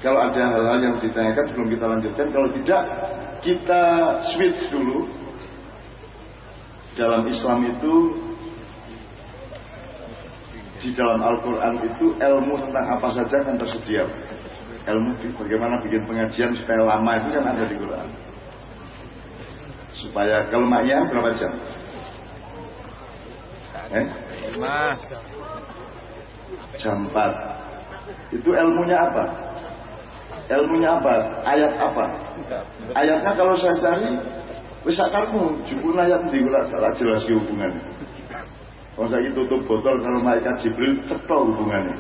Speaker 1: kalau ada hal-hal yang ditanyakan sebelum kita lanjutkan, kalau tidak, kita switch dulu. Dalam Islam itu, di dalam Al-Quran itu ilmu tentang apa saja kan tersedia. Ilmu bagaimana bikin pengajian supaya lama itu kan ada di Quran. Supaya kalau maknya berapa jam? Eh? Jam 4 Itu ilmunya apa? Ilmunya apa? Ayat apa? Ayatnya kalau saya cari Bisa kamu Jupun ayat di Tak jelas hubungannya Kalau saya tutup botol Kalau malaikat Jibril Cepol hubungannya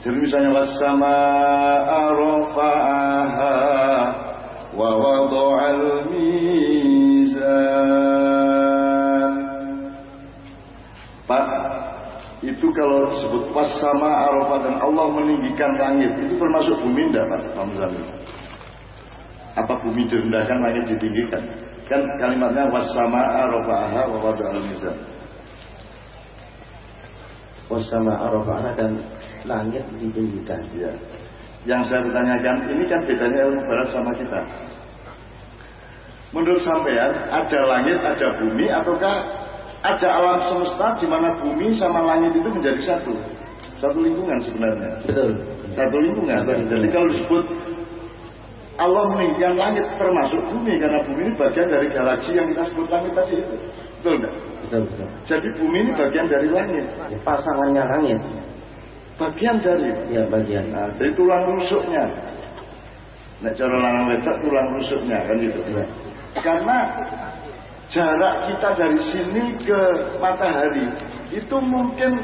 Speaker 1: Jadi misalnya Wassama arafa'aha Wa wadu'al mizan itu kalau disebut pas sama Arafah dan Allah meninggikan langit itu termasuk bumi tidak Pak? Hamzah apa bumi direndahkan langit ditinggikan? Kan kalimatnya wasama arafa'aha wa wadu al-mizan
Speaker 4: Wasama arafa'aha dan langit ditinggikan.
Speaker 1: Ya. yang saya bertanyakan ini kan bedanya ilmu barat sama kita. Menurut sampean ada langit ada bumi ataukah ada alam semesta di mana bumi sama langit itu menjadi satu. Satu lingkungan sebenarnya.
Speaker 4: Betul.
Speaker 1: Satu lingkungan. Betul. Jadi kalau disebut Allah meninggikan langit termasuk bumi karena bumi ini bagian dari galaksi yang kita sebut langit tadi itu. Betul enggak?
Speaker 4: Betul, betul.
Speaker 1: Jadi bumi ini bagian dari langit.
Speaker 4: Ya, pasangannya langit.
Speaker 1: Bagian dari.
Speaker 4: Ya, bagian.
Speaker 1: Nah, jadi tulang rusuknya. Nah, cara lanang wedok tulang rusuknya kan gitu.
Speaker 4: Ya.
Speaker 1: Karena jarak kita dari sini ke matahari itu mungkin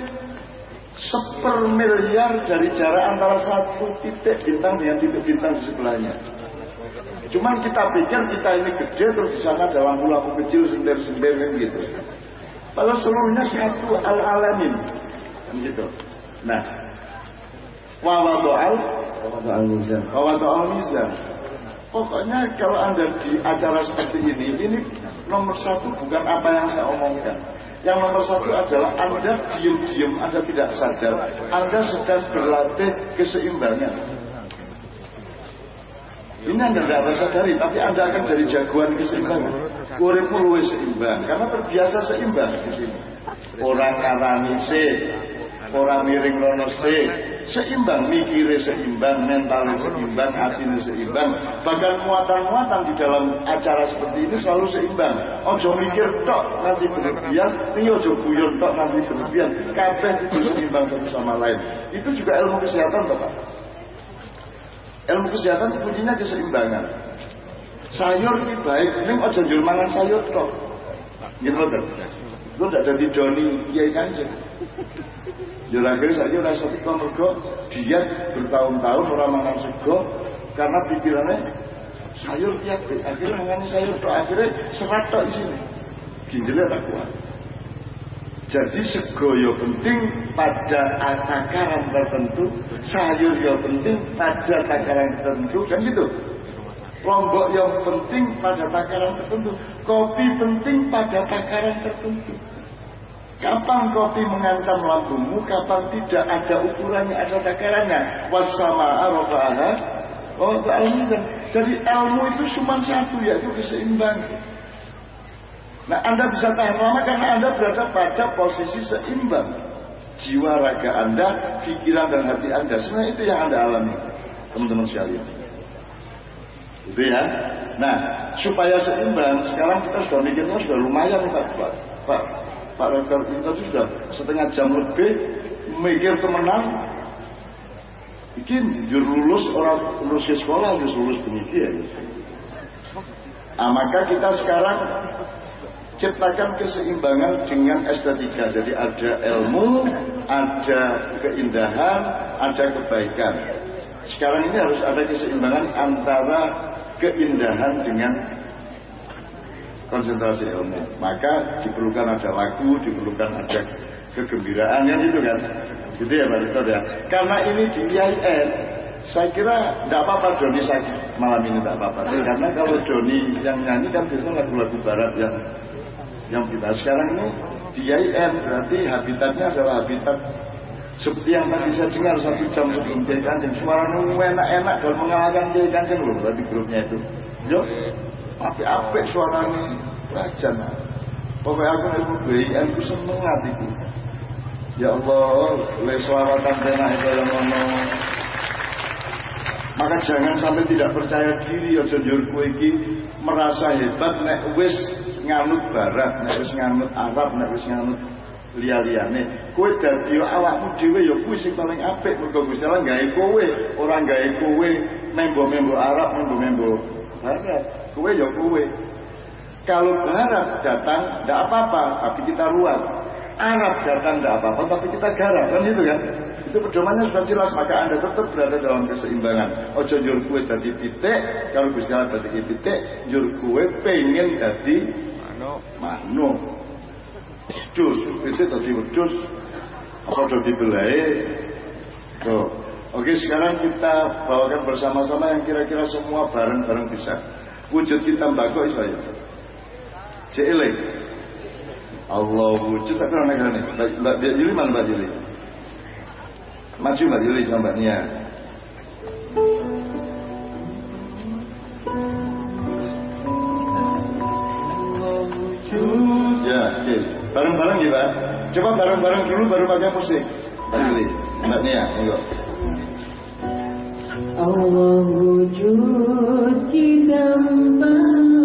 Speaker 1: sepermiliar dari jarak antara satu titik bintang dengan titik bintang di sebelahnya. Cuman kita pikir kita ini gede terus di sana ada lampu-lampu kecil sender-sender kan gitu. Padahal seluruhnya satu al-alamin. Kan gitu. Nah, wawadoal
Speaker 4: Waktu al-mizan.
Speaker 1: wawadoal mizan. Pokoknya kalau Anda di acara seperti ini, ini nomor satu bukan apa yang saya omongkan. Yang nomor satu adalah Anda diem-diem, Anda tidak sadar. Anda sedang berlatih keseimbangan. Ini Anda tidak akan sadari, tapi Anda akan jadi jagoan keseimbangan. Uripmu luwe seimbang, karena terbiasa seimbang di sini. Orang karani se, orang miring rono se, seimbang, mikirnya seimbang, mentalnya seimbang, hatinya seimbang. Bahkan muatan-muatan di dalam acara seperti ini selalu seimbang. Ojo mikir tok nanti berlebihan, ini ojo guyon tok nanti berlebihan. Kabeh itu seimbang satu sama lain. Itu juga ilmu kesehatan, toh, Pak. Ilmu kesehatan itu kuncinya keseimbangan. Sayur ini baik, ini ojo njur mangan sayur tok. Gitu loh, Lu tidak jadi Doni Kiai Kanjeng. Ya akhirnya saja ora iso teko mergo diet bertahun-tahun ora mangan sego karena pikirannya sayur tiap akhirnya mangan sayur tok akhirnya serat tok isine. Ginjalnya tak kuat. Jadi sego yo penting pada takaran tertentu, sayur yo penting pada takaran tertentu, kan gitu. Lombok yang penting pada takaran tertentu, kopi penting pada takaran tertentu. Kapan kopi mengancam lambungmu, kapan tidak ada ukurannya, ada takarannya. Wassama arafaha wa al-mizan. Jadi ilmu itu cuma satu yaitu keseimbangan. Nah Anda bisa tahan lama karena Anda berada pada posisi seimbang. Jiwa raga Anda, pikiran dan hati Anda. Sebenarnya itu yang Anda alami. Teman-teman sekalian. Gitu ya. Nah, supaya seimbang, sekarang kita sudah mikirnya sudah lumayan Pak. Pak, Pak, Rektor kita sudah setengah jam lebih mikir kemenang. Bikin lulus orang lulus sekolah harus lulus pendidikan. Nah, maka kita sekarang ciptakan keseimbangan dengan estetika. Jadi ada ilmu, ada keindahan, ada kebaikan. Sekarang ini harus ada keseimbangan antara keindahan dengan konsentrasi ilmu. Maka diperlukan ada lagu, diperlukan ada kegembiraan yang itu kan. Gitu ya Pak Victor ya. Karena ini di IAIN, saya kira tidak apa-apa Doni sakit malam ini tidak apa-apa. Karena kalau Doni yang nyanyi kan biasanya lagu-lagu barat yang yang kita sekarang ini di IAIN berarti habitatnya adalah habitat seperti yang tadi saya dengar satu jam sebelum dia kancing suaranya enak-enak kalau mengalahkan dia kancing loh berarti grupnya itu yo apik-apik suaranya rajan pokoknya aku ilmu BIN ku seneng hatiku ya Allah le suara kantena itu yang ngomong maka jangan sampai tidak percaya diri ojo njur kowe iki merasa hebat nek wis nganut barat nek wis nganut Arab nek wis nganut liya-liyane kowe dadi awakmu dhewe ya kuwi sing paling apik. Mergo Gusti Allah gawe kowe ora gawe kowe. Membo-membo Arab membo-membo barat kowe ya kowe kalau barat datang tidak apa-apa tapi kita ruat. Arab datang tidak apa-apa tapi kita garap kan itu kan? Itu pedomannya sudah jelas maka anda tetap berada dalam keseimbangan. Ojo njur kue dadi titik kalau Allah dadi titik njur kue pengen dadi manuk. Wedus itu tadi wedus apa udah dibelai tuh oke sekarang kita bawakan bersama-sama yang kira-kira semua bareng-bareng bisa wujud kita mbako iso ya cile Allah wujud tapi orang negara nih Mbak Juli mana Mbak Juli maju Mbak Juli sama Mbak Nia Ya, oke. Bareng-bareng ya, Pak. Coba bareng-bareng dulu baru pakai musik. Mbak Juli, Mbak Nia, ayo.
Speaker 5: Allah wujud kita muhalafatul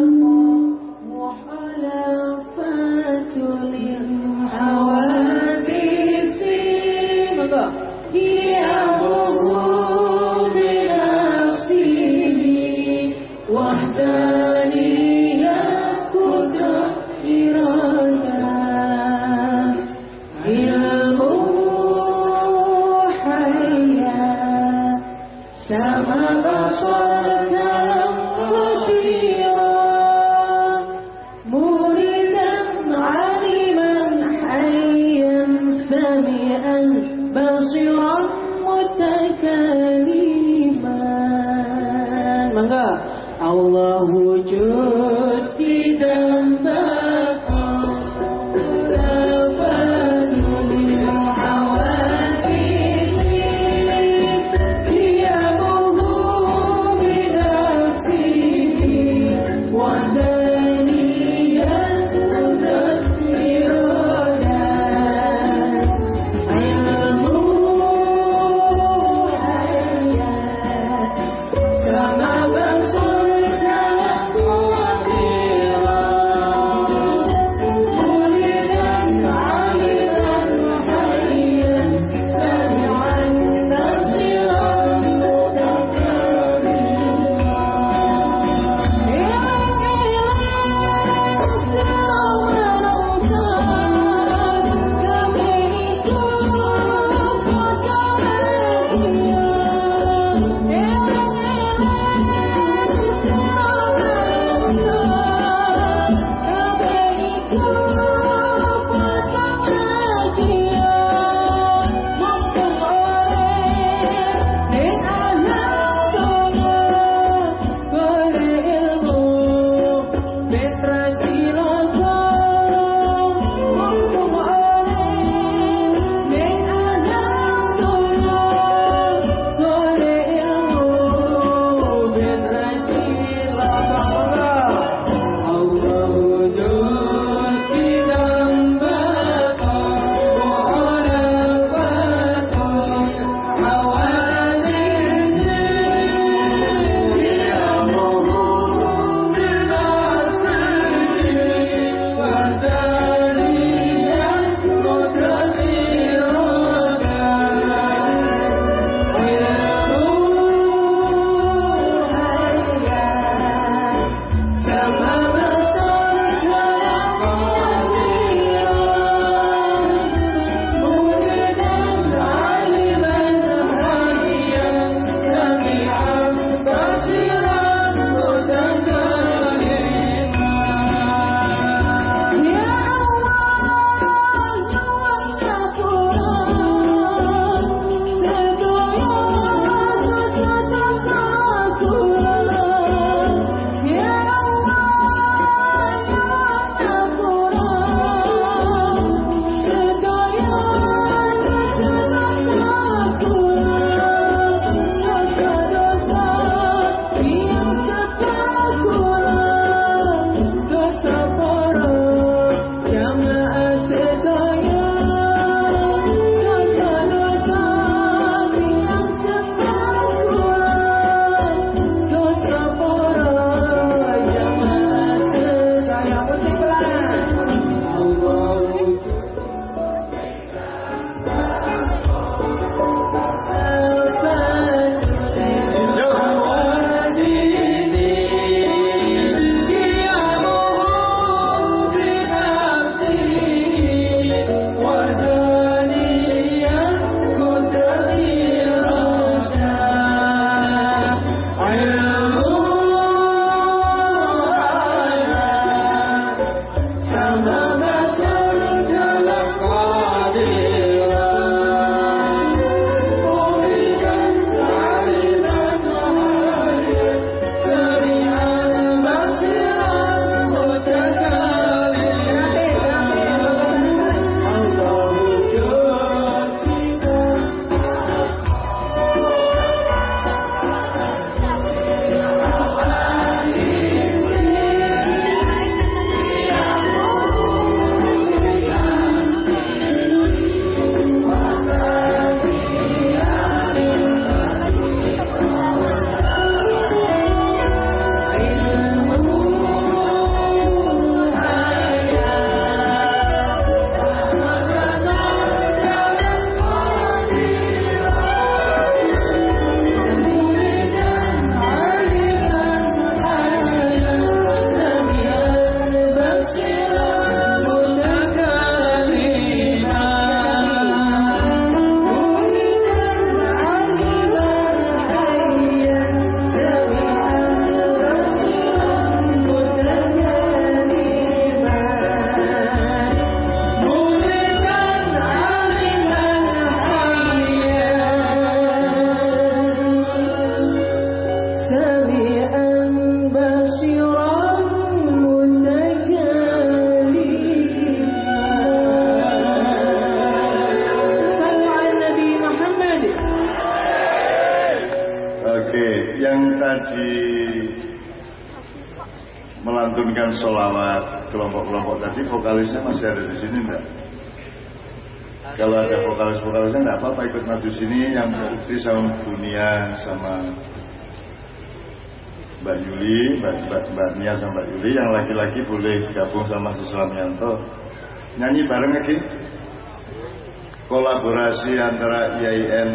Speaker 1: kolaborasi antara IAIN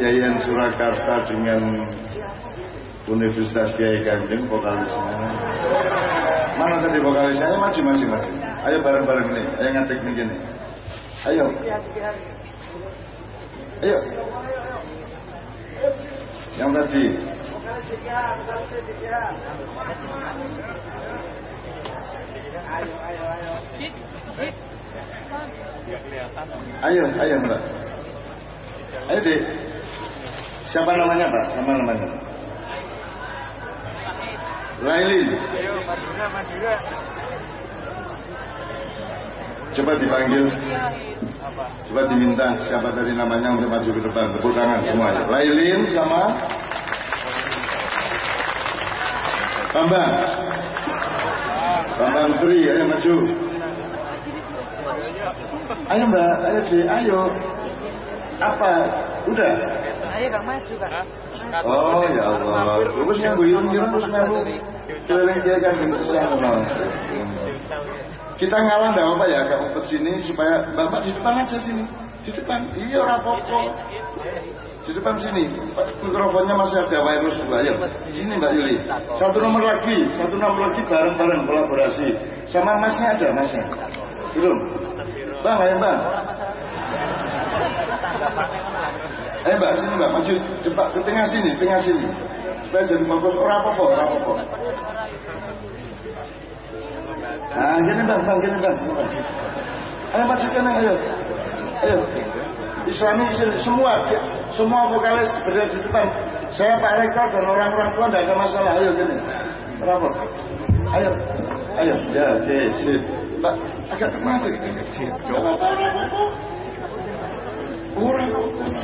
Speaker 1: IAIN Surakarta dengan Universitas Kiai Kanjeng vokalisnya. Mana tadi vokalisnya? Ayo maju maju maju. Ayo bareng bareng nih ayo ngatik nih gini. Ayo. Ayo. Yang tadi Ayo, ayo mbak. Ayo deh. Siapa namanya pak? Sama namanya. Laili. Coba dipanggil. Coba diminta siapa tadi namanya untuk maju ke depan. Tepuk tangan semuanya. Lailin sama Bambang. Bambang Tri, ayo maju. Ayo mbak, ayo di, ayo. Apa? Udah?
Speaker 6: Ayo Kang Mas juga.
Speaker 1: Oh ya Allah. Terus yang gue irung irung terus nyambu. Keliling dia kan. Kita ngalah enggak apa ya ke umpet sini supaya bapak di depan aja sini. Di depan. Iya orang popo. Di depan sini. Mikrofonnya masih ada wireless juga. Ayo. Sini Mbak Yuli. Satu nomor lagi. Satu nomor lagi bareng-bareng kolaborasi. Sama masnya ada masnya. Belum. Bang, ayo bang. Eh mbak, sini mbak, maju cepat ke tengah sini, tengah sini. Supaya jadi fokus orang apa orang apa Nah, gini bang, bang, gini bang. Ayo maju ke ayo. Ayo. Islami, semua, semua vokalis berada di depan. Saya Pak Rektor dan orang-orang tua tidak ada masalah. Ayo gini. Berapa? Ayo, ayo. Ya, sip. Pak, agak. Coba, Orang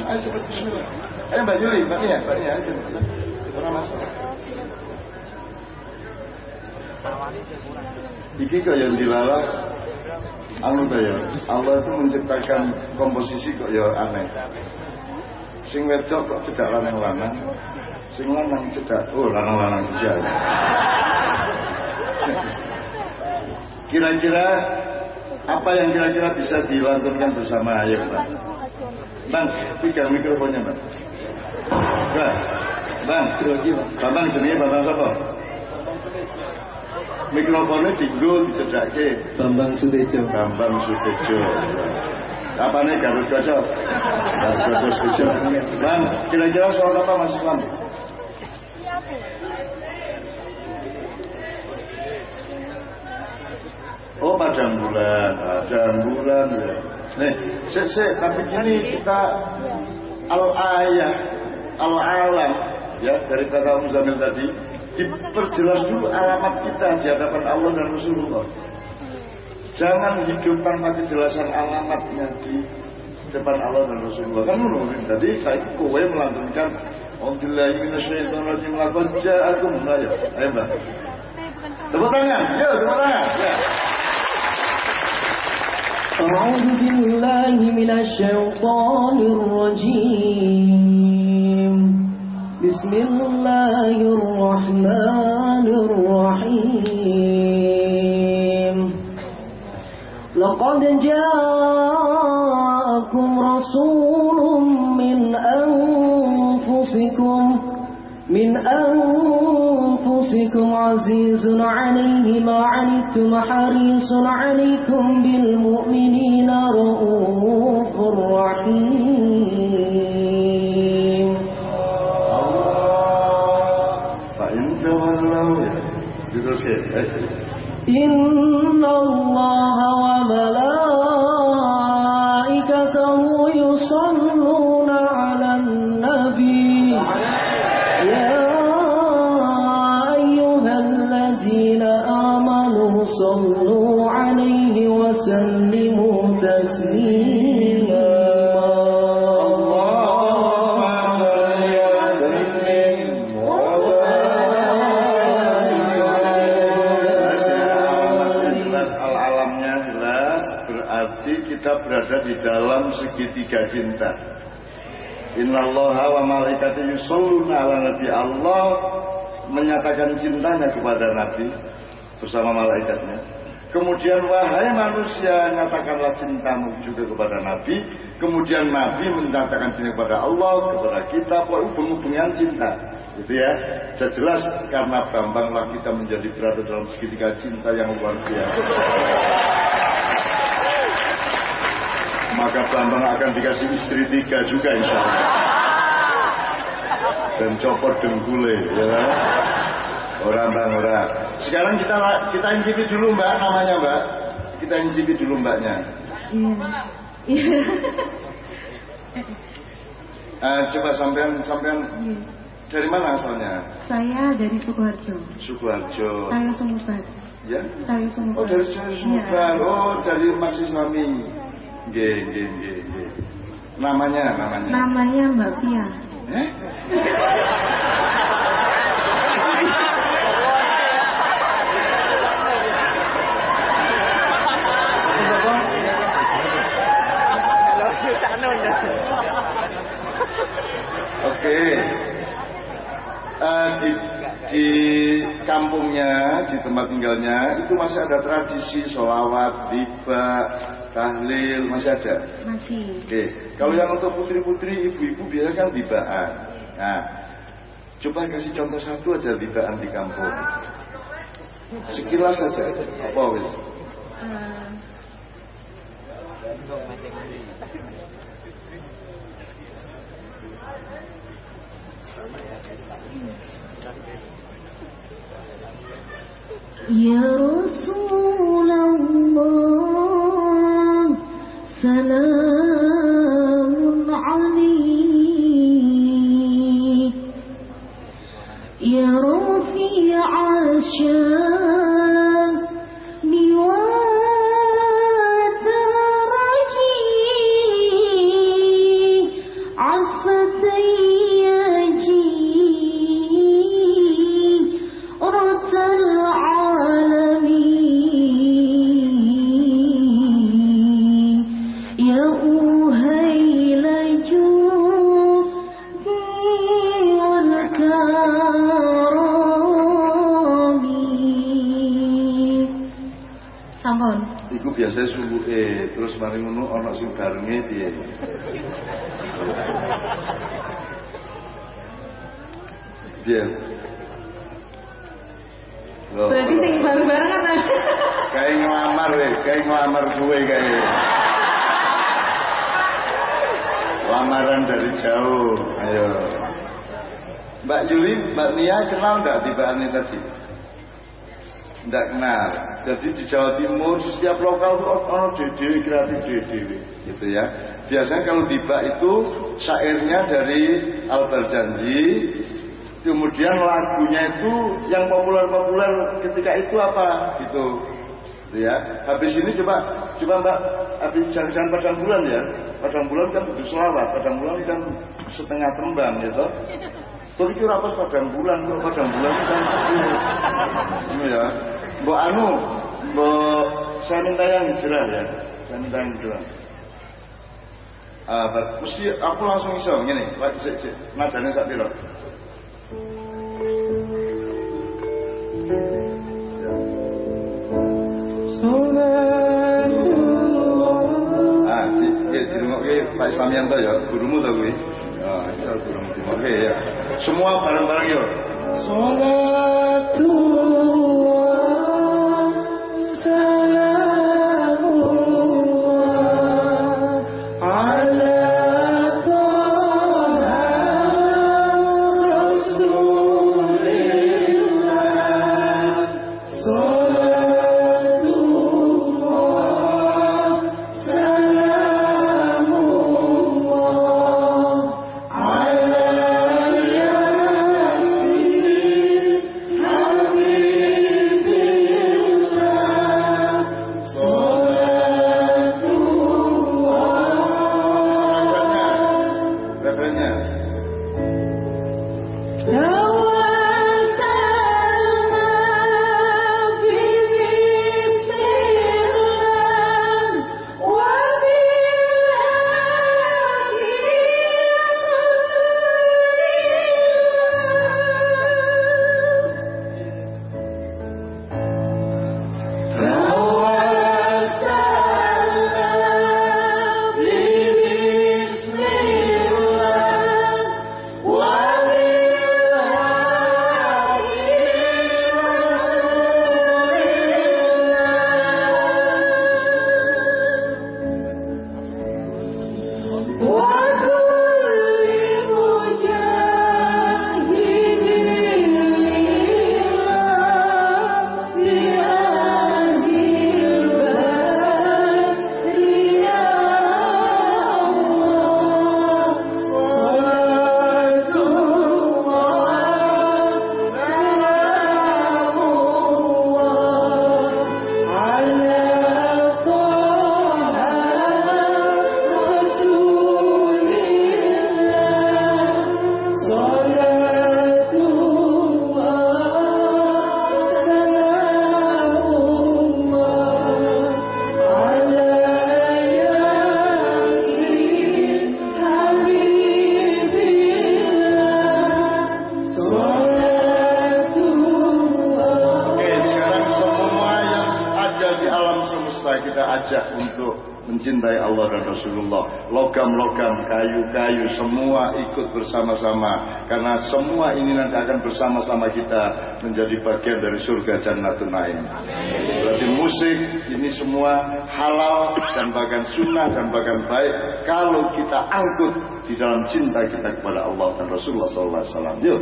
Speaker 1: ayo cepat bismillah. Ayo Mbak Yuli, Mbak Nia, Mbak Nia, ayo. Orang masuk. Iki dilarang anu ta ya. Allah itu menciptakan komposisi kok ya aneh. Sing wedok kok cedak lanang-lanang. Sing lanang cedak oh lanang-lanang juga. Kira-kira apa yang kira-kira bisa dilantunkan bersama ayo Pak? Bang, pegang mikrofonnya bang. Bang, bang, bang jenenge bang siapa? Mikrofonnya tinggal dicedake.
Speaker 7: Bambang Sutejo.
Speaker 1: Bambang Sutejo. Apa nih Garut Gajah? Garut Gajah Sutejo. Bang, kira-kira soal apa Mas Islam? Oh padang bulan, padang bulan ya. Nih, se, se, tapi gini kita al ayah, al alam ya dari kata Muzamil tadi diperjelas dulu alamat kita di hadapan Allah dan Rasulullah. Jangan hidup tanpa kejelasan alamatnya di depan Allah dan Rasulullah. Kan menurut tadi saya kowe melantunkan Alhamdulillah minasyaitonirrajim laqad ja'akum ya. Ayo Mbak. Tepuk tangan. Yuk, tepuk tangan. Ya.
Speaker 8: أعوذ بالله من الشيطان الرجيم بسم الله الرحمن الرحيم. لقد جاءكم رسول من أنفسكم من أنفسكم عزيز عليه ما عنتم حريص عليكم بالمؤمنين رؤوف رحيم. سے
Speaker 1: ان اللہ وملائکہ dalam segitiga cinta. Innallaha wa malaikati yusalluna ala nabi Allah menyatakan cintanya kepada nabi bersama malaikatnya. Kemudian wahai manusia nyatakanlah cintamu juga kepada nabi. Kemudian nabi menyatakan cinta kepada Allah, kepada kita, hubung-hubungan cinta. Gitu ya. Saya jelas karena Bambanglah kita menjadi berada dalam segitiga cinta yang luar biasa. Maka Bambang akan dikasih istri tiga juga insya Allah. Dan copot dengkule, ya kan? Orang bang orang. Sekarang kita kita incipi dulu mbak namanya mbak. Kita incipi dulu mbaknya.
Speaker 3: Iya.
Speaker 1: Eh, coba sampean sampean
Speaker 3: Iya.
Speaker 1: dari mana asalnya?
Speaker 3: Saya dari Sukoharjo.
Speaker 1: Sukoharjo.
Speaker 3: Saya Sumubat.
Speaker 1: Ya?
Speaker 3: Saya Sumubat.
Speaker 1: Oh dari dari Sumubar. Oh dari Mas Islami. Namanya, namanya.
Speaker 3: Namanya Mbak Pia.
Speaker 1: Eh? Oke. Eh, di di kampungnya, di tempat tinggalnya itu masih ada tradisi sholawat, tiba, tahlil, masih ada.
Speaker 3: Masih.
Speaker 1: Oke, kalau yang untuk putri-putri, ibu-ibu biasanya kan tibaan. Nah, coba kasih contoh satu aja tibaan di kampung. Sekilas saja. Apa wis?
Speaker 3: Ya Rasulullah سلام عليك. يا رفيع الشام
Speaker 1: Iku biasa subuh eh terus mari ngono ana sing barenge piye. Piye? Loh,
Speaker 3: Berarti sing bareng-bareng kan?
Speaker 1: kayak ngelamar weh, kayak ngelamar gue kayak. Lamaran dari jauh, ayo. Mbak Yuli, Mbak Nia kenal nggak tibaannya tadi? Nggak kenal. Jadi di Jawa Timur setiap lokal tuh ono dewi kreatif dewi gitu ya. Biasanya kalau tiba itu syairnya dari Albar Janji, kemudian lagunya itu yang populer-populer ketika itu apa gitu. Gitu ya. Habis ini coba coba Mbak habis jangan, padang bulan ya. Padang bulan kan butuh selawat, padang bulan kan setengah tembang gitu. Tapi itu rapat padang bulan, kok padang bulan kan ini ya. Mbak Anu, Mbak saya minta yang hijrah ya. Saya minta yang hijrah. Ah, but mesti aku langsung iso ngene, lagi sik sik nadane sak piro. Ah, di di dirungokke Pak Islamianto ya, gurumu to kuwi. Ah, itu gurumu dirungokke ya. Semua bareng-bareng yo.
Speaker 5: Salatullah
Speaker 1: mencintai Allah dan Rasulullah. Logam-logam, kayu-kayu, semua ikut bersama-sama. Karena semua ini nanti akan bersama-sama kita menjadi bagian dari surga Jannatul Naim. Berarti musik ini semua halal dan bahkan sunnah dan bahkan baik kalau kita angkut di dalam cinta kita kepada Allah dan Rasulullah SAW. Yuk.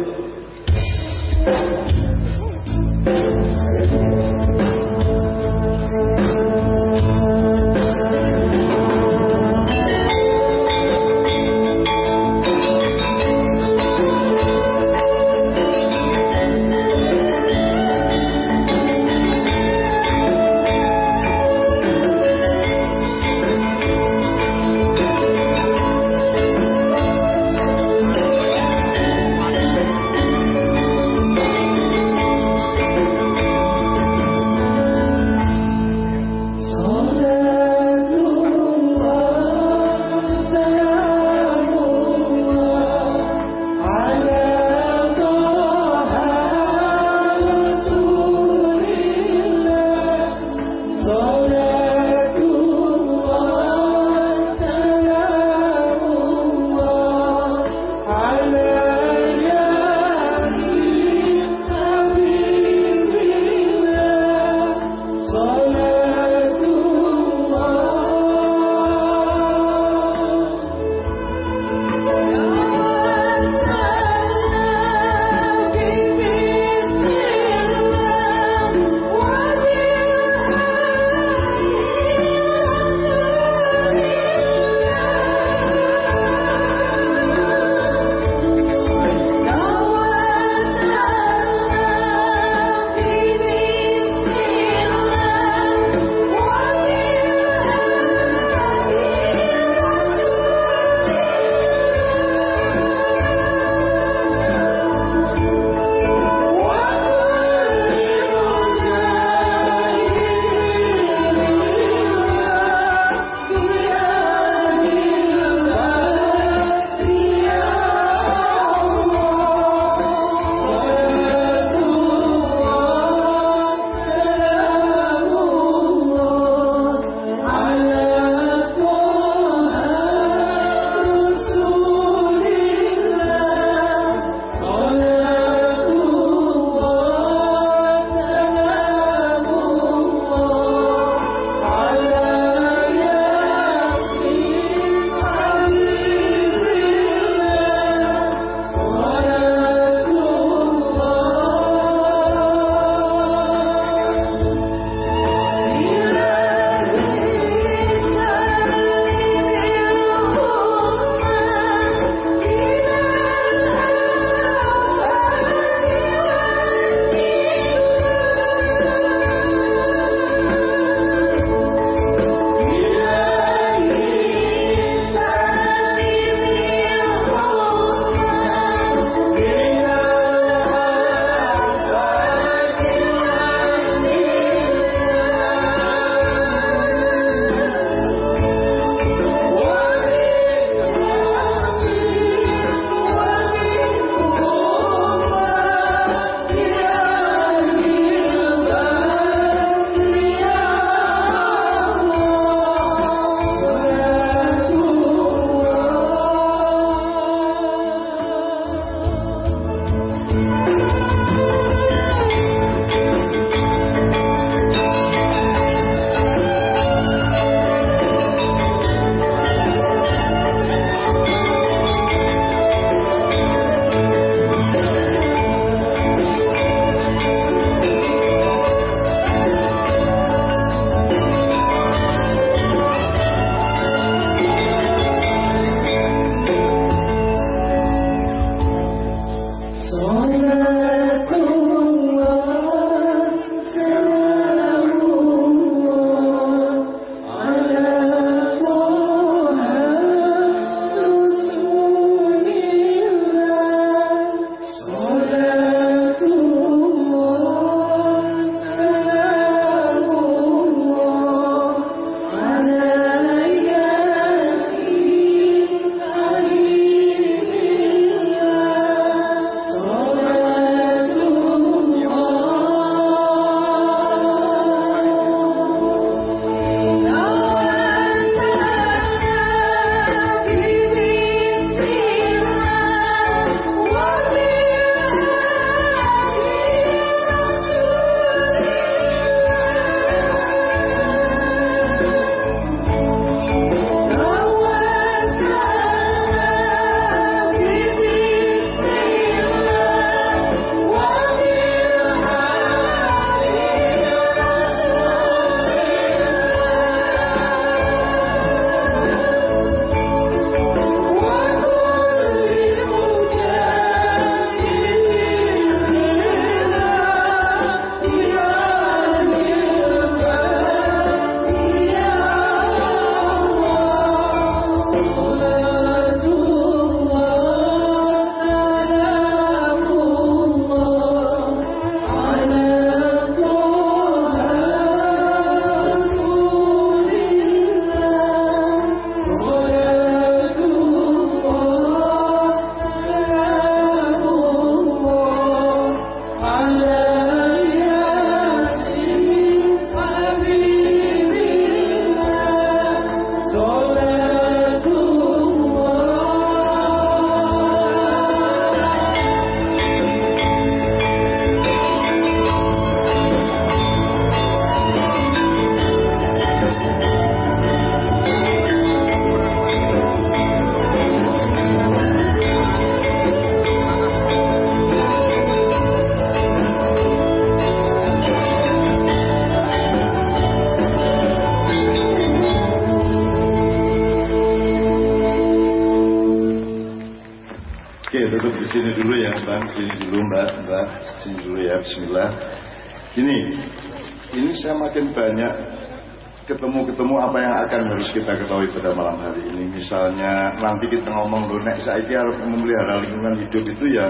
Speaker 1: Harus kita ketahui pada malam hari ini. Misalnya nanti kita ngomong loh, nek saya harus memelihara lingkungan hidup itu ya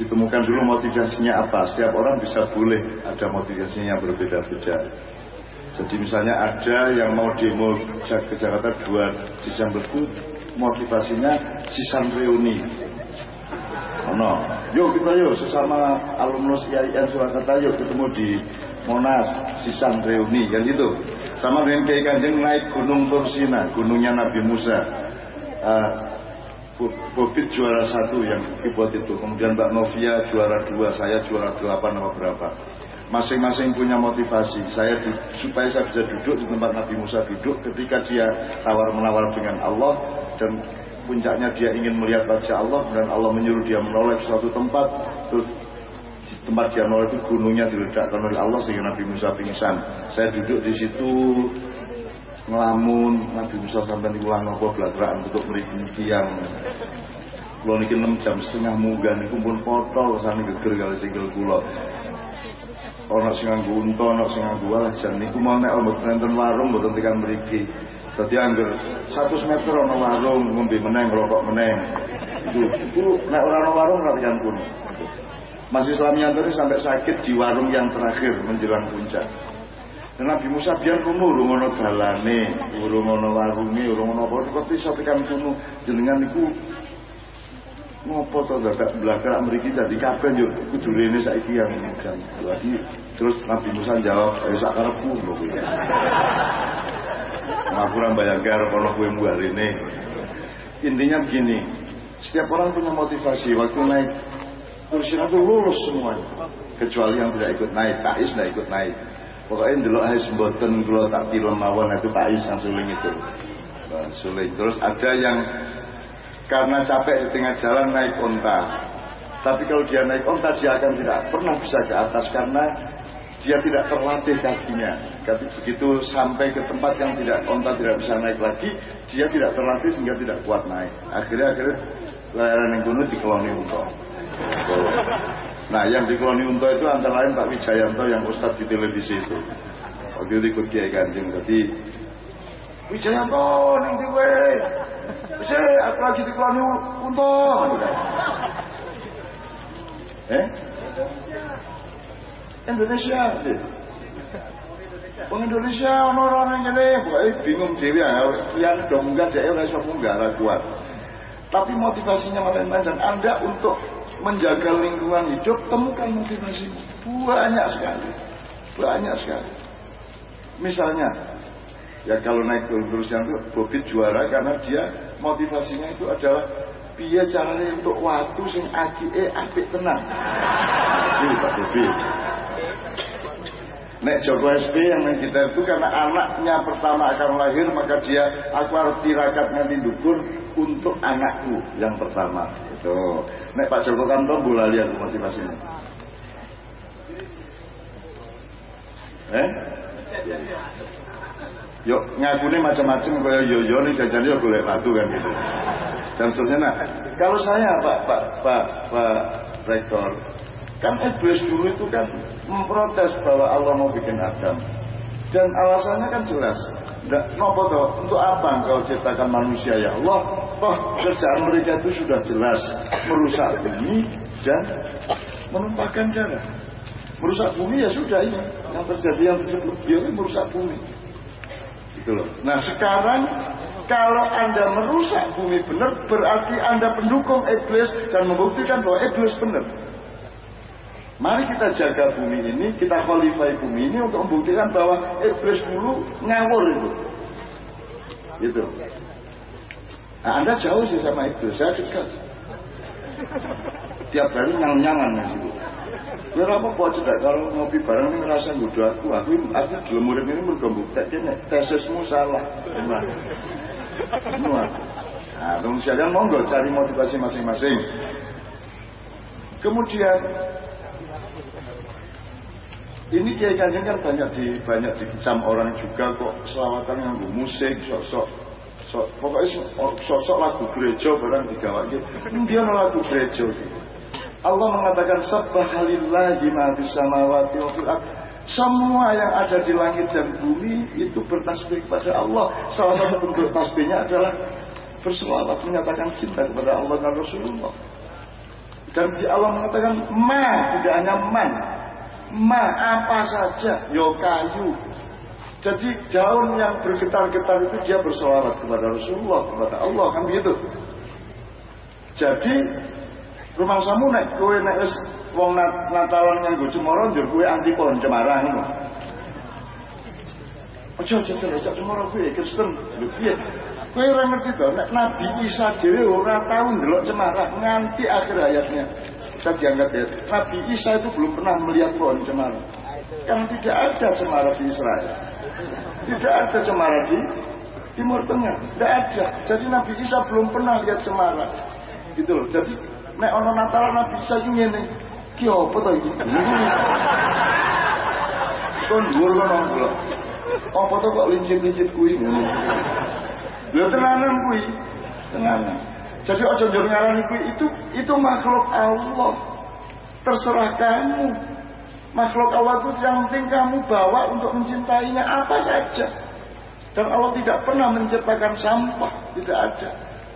Speaker 1: ditemukan dulu motivasinya apa. Setiap orang bisa boleh ada motivasinya berbeda-beda. Jadi misalnya ada yang mau demo ke Jakarta dua Desember itu motivasinya sisan reuni. Oh no, yuk kita yuk sesama alumnus IAIN Surakarta yuk ketemu di Monas, Sisan Reuni, kan gitu. Sama dengan Kiai Kanjeng naik Gunung Tursina, gunungnya Nabi Musa. Uh, Bobit juara satu yang keyboard itu, kemudian Mbak Novia juara dua, saya juara delapan atau berapa. Masing-masing punya motivasi. Saya supaya saya bisa duduk di tempat Nabi Musa duduk ketika dia tawar menawar dengan Allah dan puncaknya dia ingin melihat wajah Allah dan Allah menyuruh dia menoleh suatu tempat terus tempat Jamal itu gunungnya diledakkan oleh Allah sehingga Nabi Musa pingsan. Saya duduk di situ ngelamun Nabi Musa sampai diulang nopo belakang untuk meriki tiang. Kalau niki 6 jam setengah munggah niku pun potol sana geger kali singgel kula. Ana sing nganggo unta, ana sing nganggo alajan niku mau nek wonten warung mboten tekan mriki. Dadi angger 100 meter ana warung ngombe meneng rokok meneng. Itu, nek ora warung ora tekan kuno. Masih Islam nyanturi sampai sakit di warung yang terakhir menjelang puncak. Dan Nabi Musa biar kuno urung ono dalane, urung ono warunge, urung ono apa kok iso tekan kuno jenengan niku ngopo to dadak belakang mriki dadi kabeh yo kudu rene saiki yang kan. Lagi terus Nabi Musa jawab, "Ya sak karepku lho kowe." Ngapura bayangkar ono kowe ini. Intinya begini, setiap orang punya motivasi waktu naik kursinya itu lurus semuanya. Kecuali yang tidak ikut naik Tais tidak ikut naik. Pokoknya dulu harus mboten kalau tak film mawon itu Tais yang suling itu. Nah, suling. Terus ada yang karena capek di tengah jalan naik onta. Tapi kalau dia naik onta dia akan tidak pernah bisa ke atas karena dia tidak terlatih kakinya. Tapi begitu sampai ke tempat yang tidak onta tidak bisa naik lagi dia tidak terlatih sehingga tidak kuat naik. Akhirnya akhirnya layaran yang kuno dikeloni untuk Nah yang dikeloni Unto itu antara lain Pak Wijayanto yang ustadz di televisi itu. Waktu itu ikut Kiai Kanjeng. Jadi Wijayanto ning diwe. Bisa aku lagi dikeloni Unto. Eh? Indonesia. Wong Indonesia ono orang ngene, pokoke bingung dhewe ya. Yang dong enggak dhek ora iso munggah kuat. Tapi motivasinya main-main dan Anda untuk menjaga lingkungan hidup, temukan motivasi banyak sekali, banyak sekali. Misalnya, ya kalau naik terus yang itu Bobit juara karena dia motivasinya itu adalah biar caranya untuk waktu sing e apik tenang. Ini Pak Bobit. Nek Joko SP yang kita itu karena anaknya pertama akan lahir maka dia aku harus tirakat nanti dukun untuk anakku yang pertama. Itu. Nek Pak Joko Kanto bola lihat motivasinya. Eh? Yuk ngakuni macam-macam kayak yo yo nih jajan yo boleh batu kan gitu. Dan seterusnya nah, kalau saya Pak Pak Pak Pak Rektor kan iblis dulu itu kan memprotes bahwa Allah mau bikin Adam. Dan alasannya kan jelas. Nopo untuk apa engkau ciptakan manusia ya Allah? Toh kerjaan mereka itu sudah jelas merusak bumi dan menumpahkan darah. Merusak bumi ya sudah ini yang terjadi yang disebut biar merusak bumi. Gitu loh. Nah sekarang kalau anda merusak bumi benar berarti anda pendukung iblis dan membuktikan bahwa iblis benar. Mari kita jaga bumi ini, kita qualify bumi ini untuk membuktikan bahwa iblis dulu ngawur itu. Gitu. Nah, anda jauh sih sama iblis, saya dekat. Tiap hari nyang-nyangan gitu. Ya apa kok cedak kalau ngopi bareng ini ngerasa gudu aku, aku aku dalam murid ini bukti nek tesismu salah. Nah, nah sekalian monggo cari motivasi masing-masing. Kemudian ini Kiai Kanjeng kan banyak di banyak orang juga kok selawatan nganggo musik sok-sok pokoknya sok-sok lagu gereja barang digawake. Dia lagu gereja. Allah mengatakan subhanallahi ma fis samawati wa fil Semua yang ada di langit dan bumi itu bertasbih kepada Allah. Salah satu bentuk tasbihnya adalah berselawat menyatakan cinta kepada Allah dan Rasulullah. Dan di Allah mengatakan ma, tidak hanya man. Ma apa saja, yo kayu. Jadi daun yang bergetar-getar itu dia berselawat kepada Rasulullah, kepada Allah kan begitu. Jadi rumah naik kue naik wis wong nat Natalan nganggo cemara njur kue anti pohon cemara. Ojo ojo ojo cemara kue Kristen lho piye? Kowe ora ngerti Nabi Isa dhewe ora tau ndelok cemara nganti akhir hayatnya. Kita dianggap ya, Nabi Isa itu belum pernah melihat pohon cemara. Karena tidak ada cemara di Israel. Tidak ada cemara di Timur Tengah. Tidak ada. Jadi Nabi Isa belum pernah lihat cemara. Gitu loh. Jadi nek ono Natal Nabi Isa iki ngene. Ki apa to iki? Kon dhuwur kono. Apa to kok lincip-lincip kuwi ngono. Lha tenanan kuwi. Tenanan. Jadi ojo njur ngarani kuwi itu itu makhluk Allah. Terserah kamu. Makhluk Allah itu yang penting kamu bawa untuk mencintainya apa saja. Dan Allah tidak pernah menciptakan sampah, tidak ada.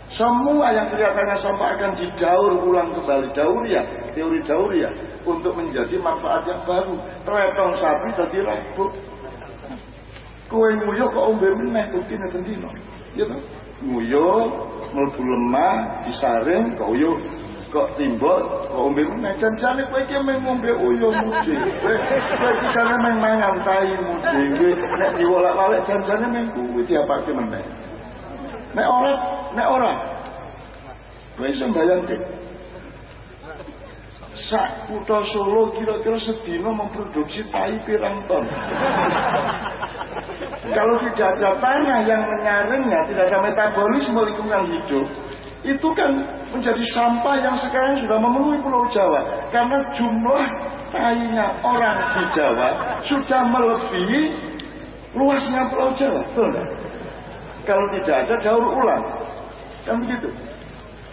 Speaker 1: Semua yang kelihatannya sampah akan didaur ulang kembali. Daur ya, teori daur ya, untuk menjadi manfaat yang baru. Teletong sapi tadi rebut. Kue nguyuh kok ombe meneh buktinya bendino. Ya toh? Nguyuh, mlebu lemah, disaring, kok uyuh kok timbul kok ombe meneh janjane kowe iki mung ngombe uyuhmu dhewe kowe iki jane mung mangan taimu dhewe nek diwolak-walik janjane mung kuwi diapake meneh. Nek ora nek ora. Kowe iso mbayangke? Sak kutha Solo kira-kira sedina memproduksi tai pirang ton. Kalau tidak ada tanah yang menyaringnya tidak ada metabolisme lingkungan hidup itu kan menjadi sampah yang sekarang sudah memenuhi Pulau Jawa karena jumlah tainya orang di Jawa sudah melebihi luasnya Pulau Jawa, betul enggak? Kalau tidak ada daur ulang, kan begitu.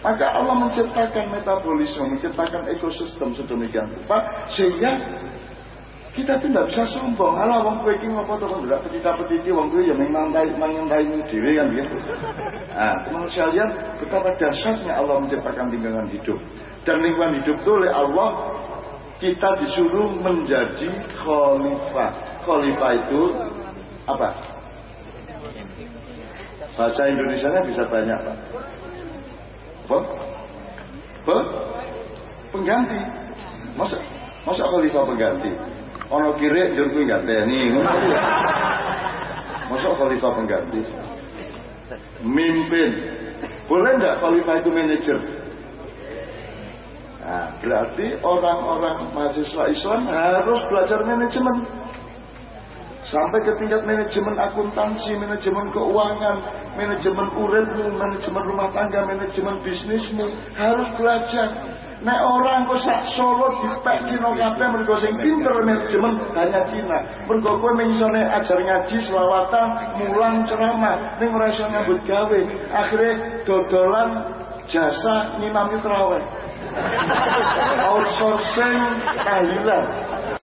Speaker 1: Maka Allah menciptakan metabolisme, menciptakan ekosistem sedemikian rupa sehingga kita tuh tidak bisa sombong. Alah wong kowe iki ngopo to kok ndak petita-petiti kowe ya mengantai mengantai dhewe kan gitu. Nah, teman sekalian betapa dahsyatnya Allah menciptakan lingkungan hidup. Dan lingkungan hidup itu oleh Allah kita disuruh menjadi khalifah. Khalifah itu apa? Bahasa Indonesia bisa banyak, Pak. Apa? Apa? Pengganti. Masa masa khalifah pengganti? Ono kiri jur kuwi ganteni ngono. Masa khalifah pengganti? Mimpin. Boleh enggak khalifah itu manajer? Nah, berarti orang-orang mahasiswa Islam harus belajar manajemen. Sampai ke tingkat manajemen akuntansi, manajemen keuangan, manajemen uripmu, manajemen rumah tangga, manajemen bisnismu harus belajar. Nek orang kok sak Solo dipek Cina kabeh mergo sing pinter manajemen hanya Cina. Mergo kowe mengisone ajar ngaji, selawatan, mulang ceramah, ning ora iso nyambut gawe. Akhire dodolan jasa ngimami terawih. <laughs> Outsourcing tahlilan.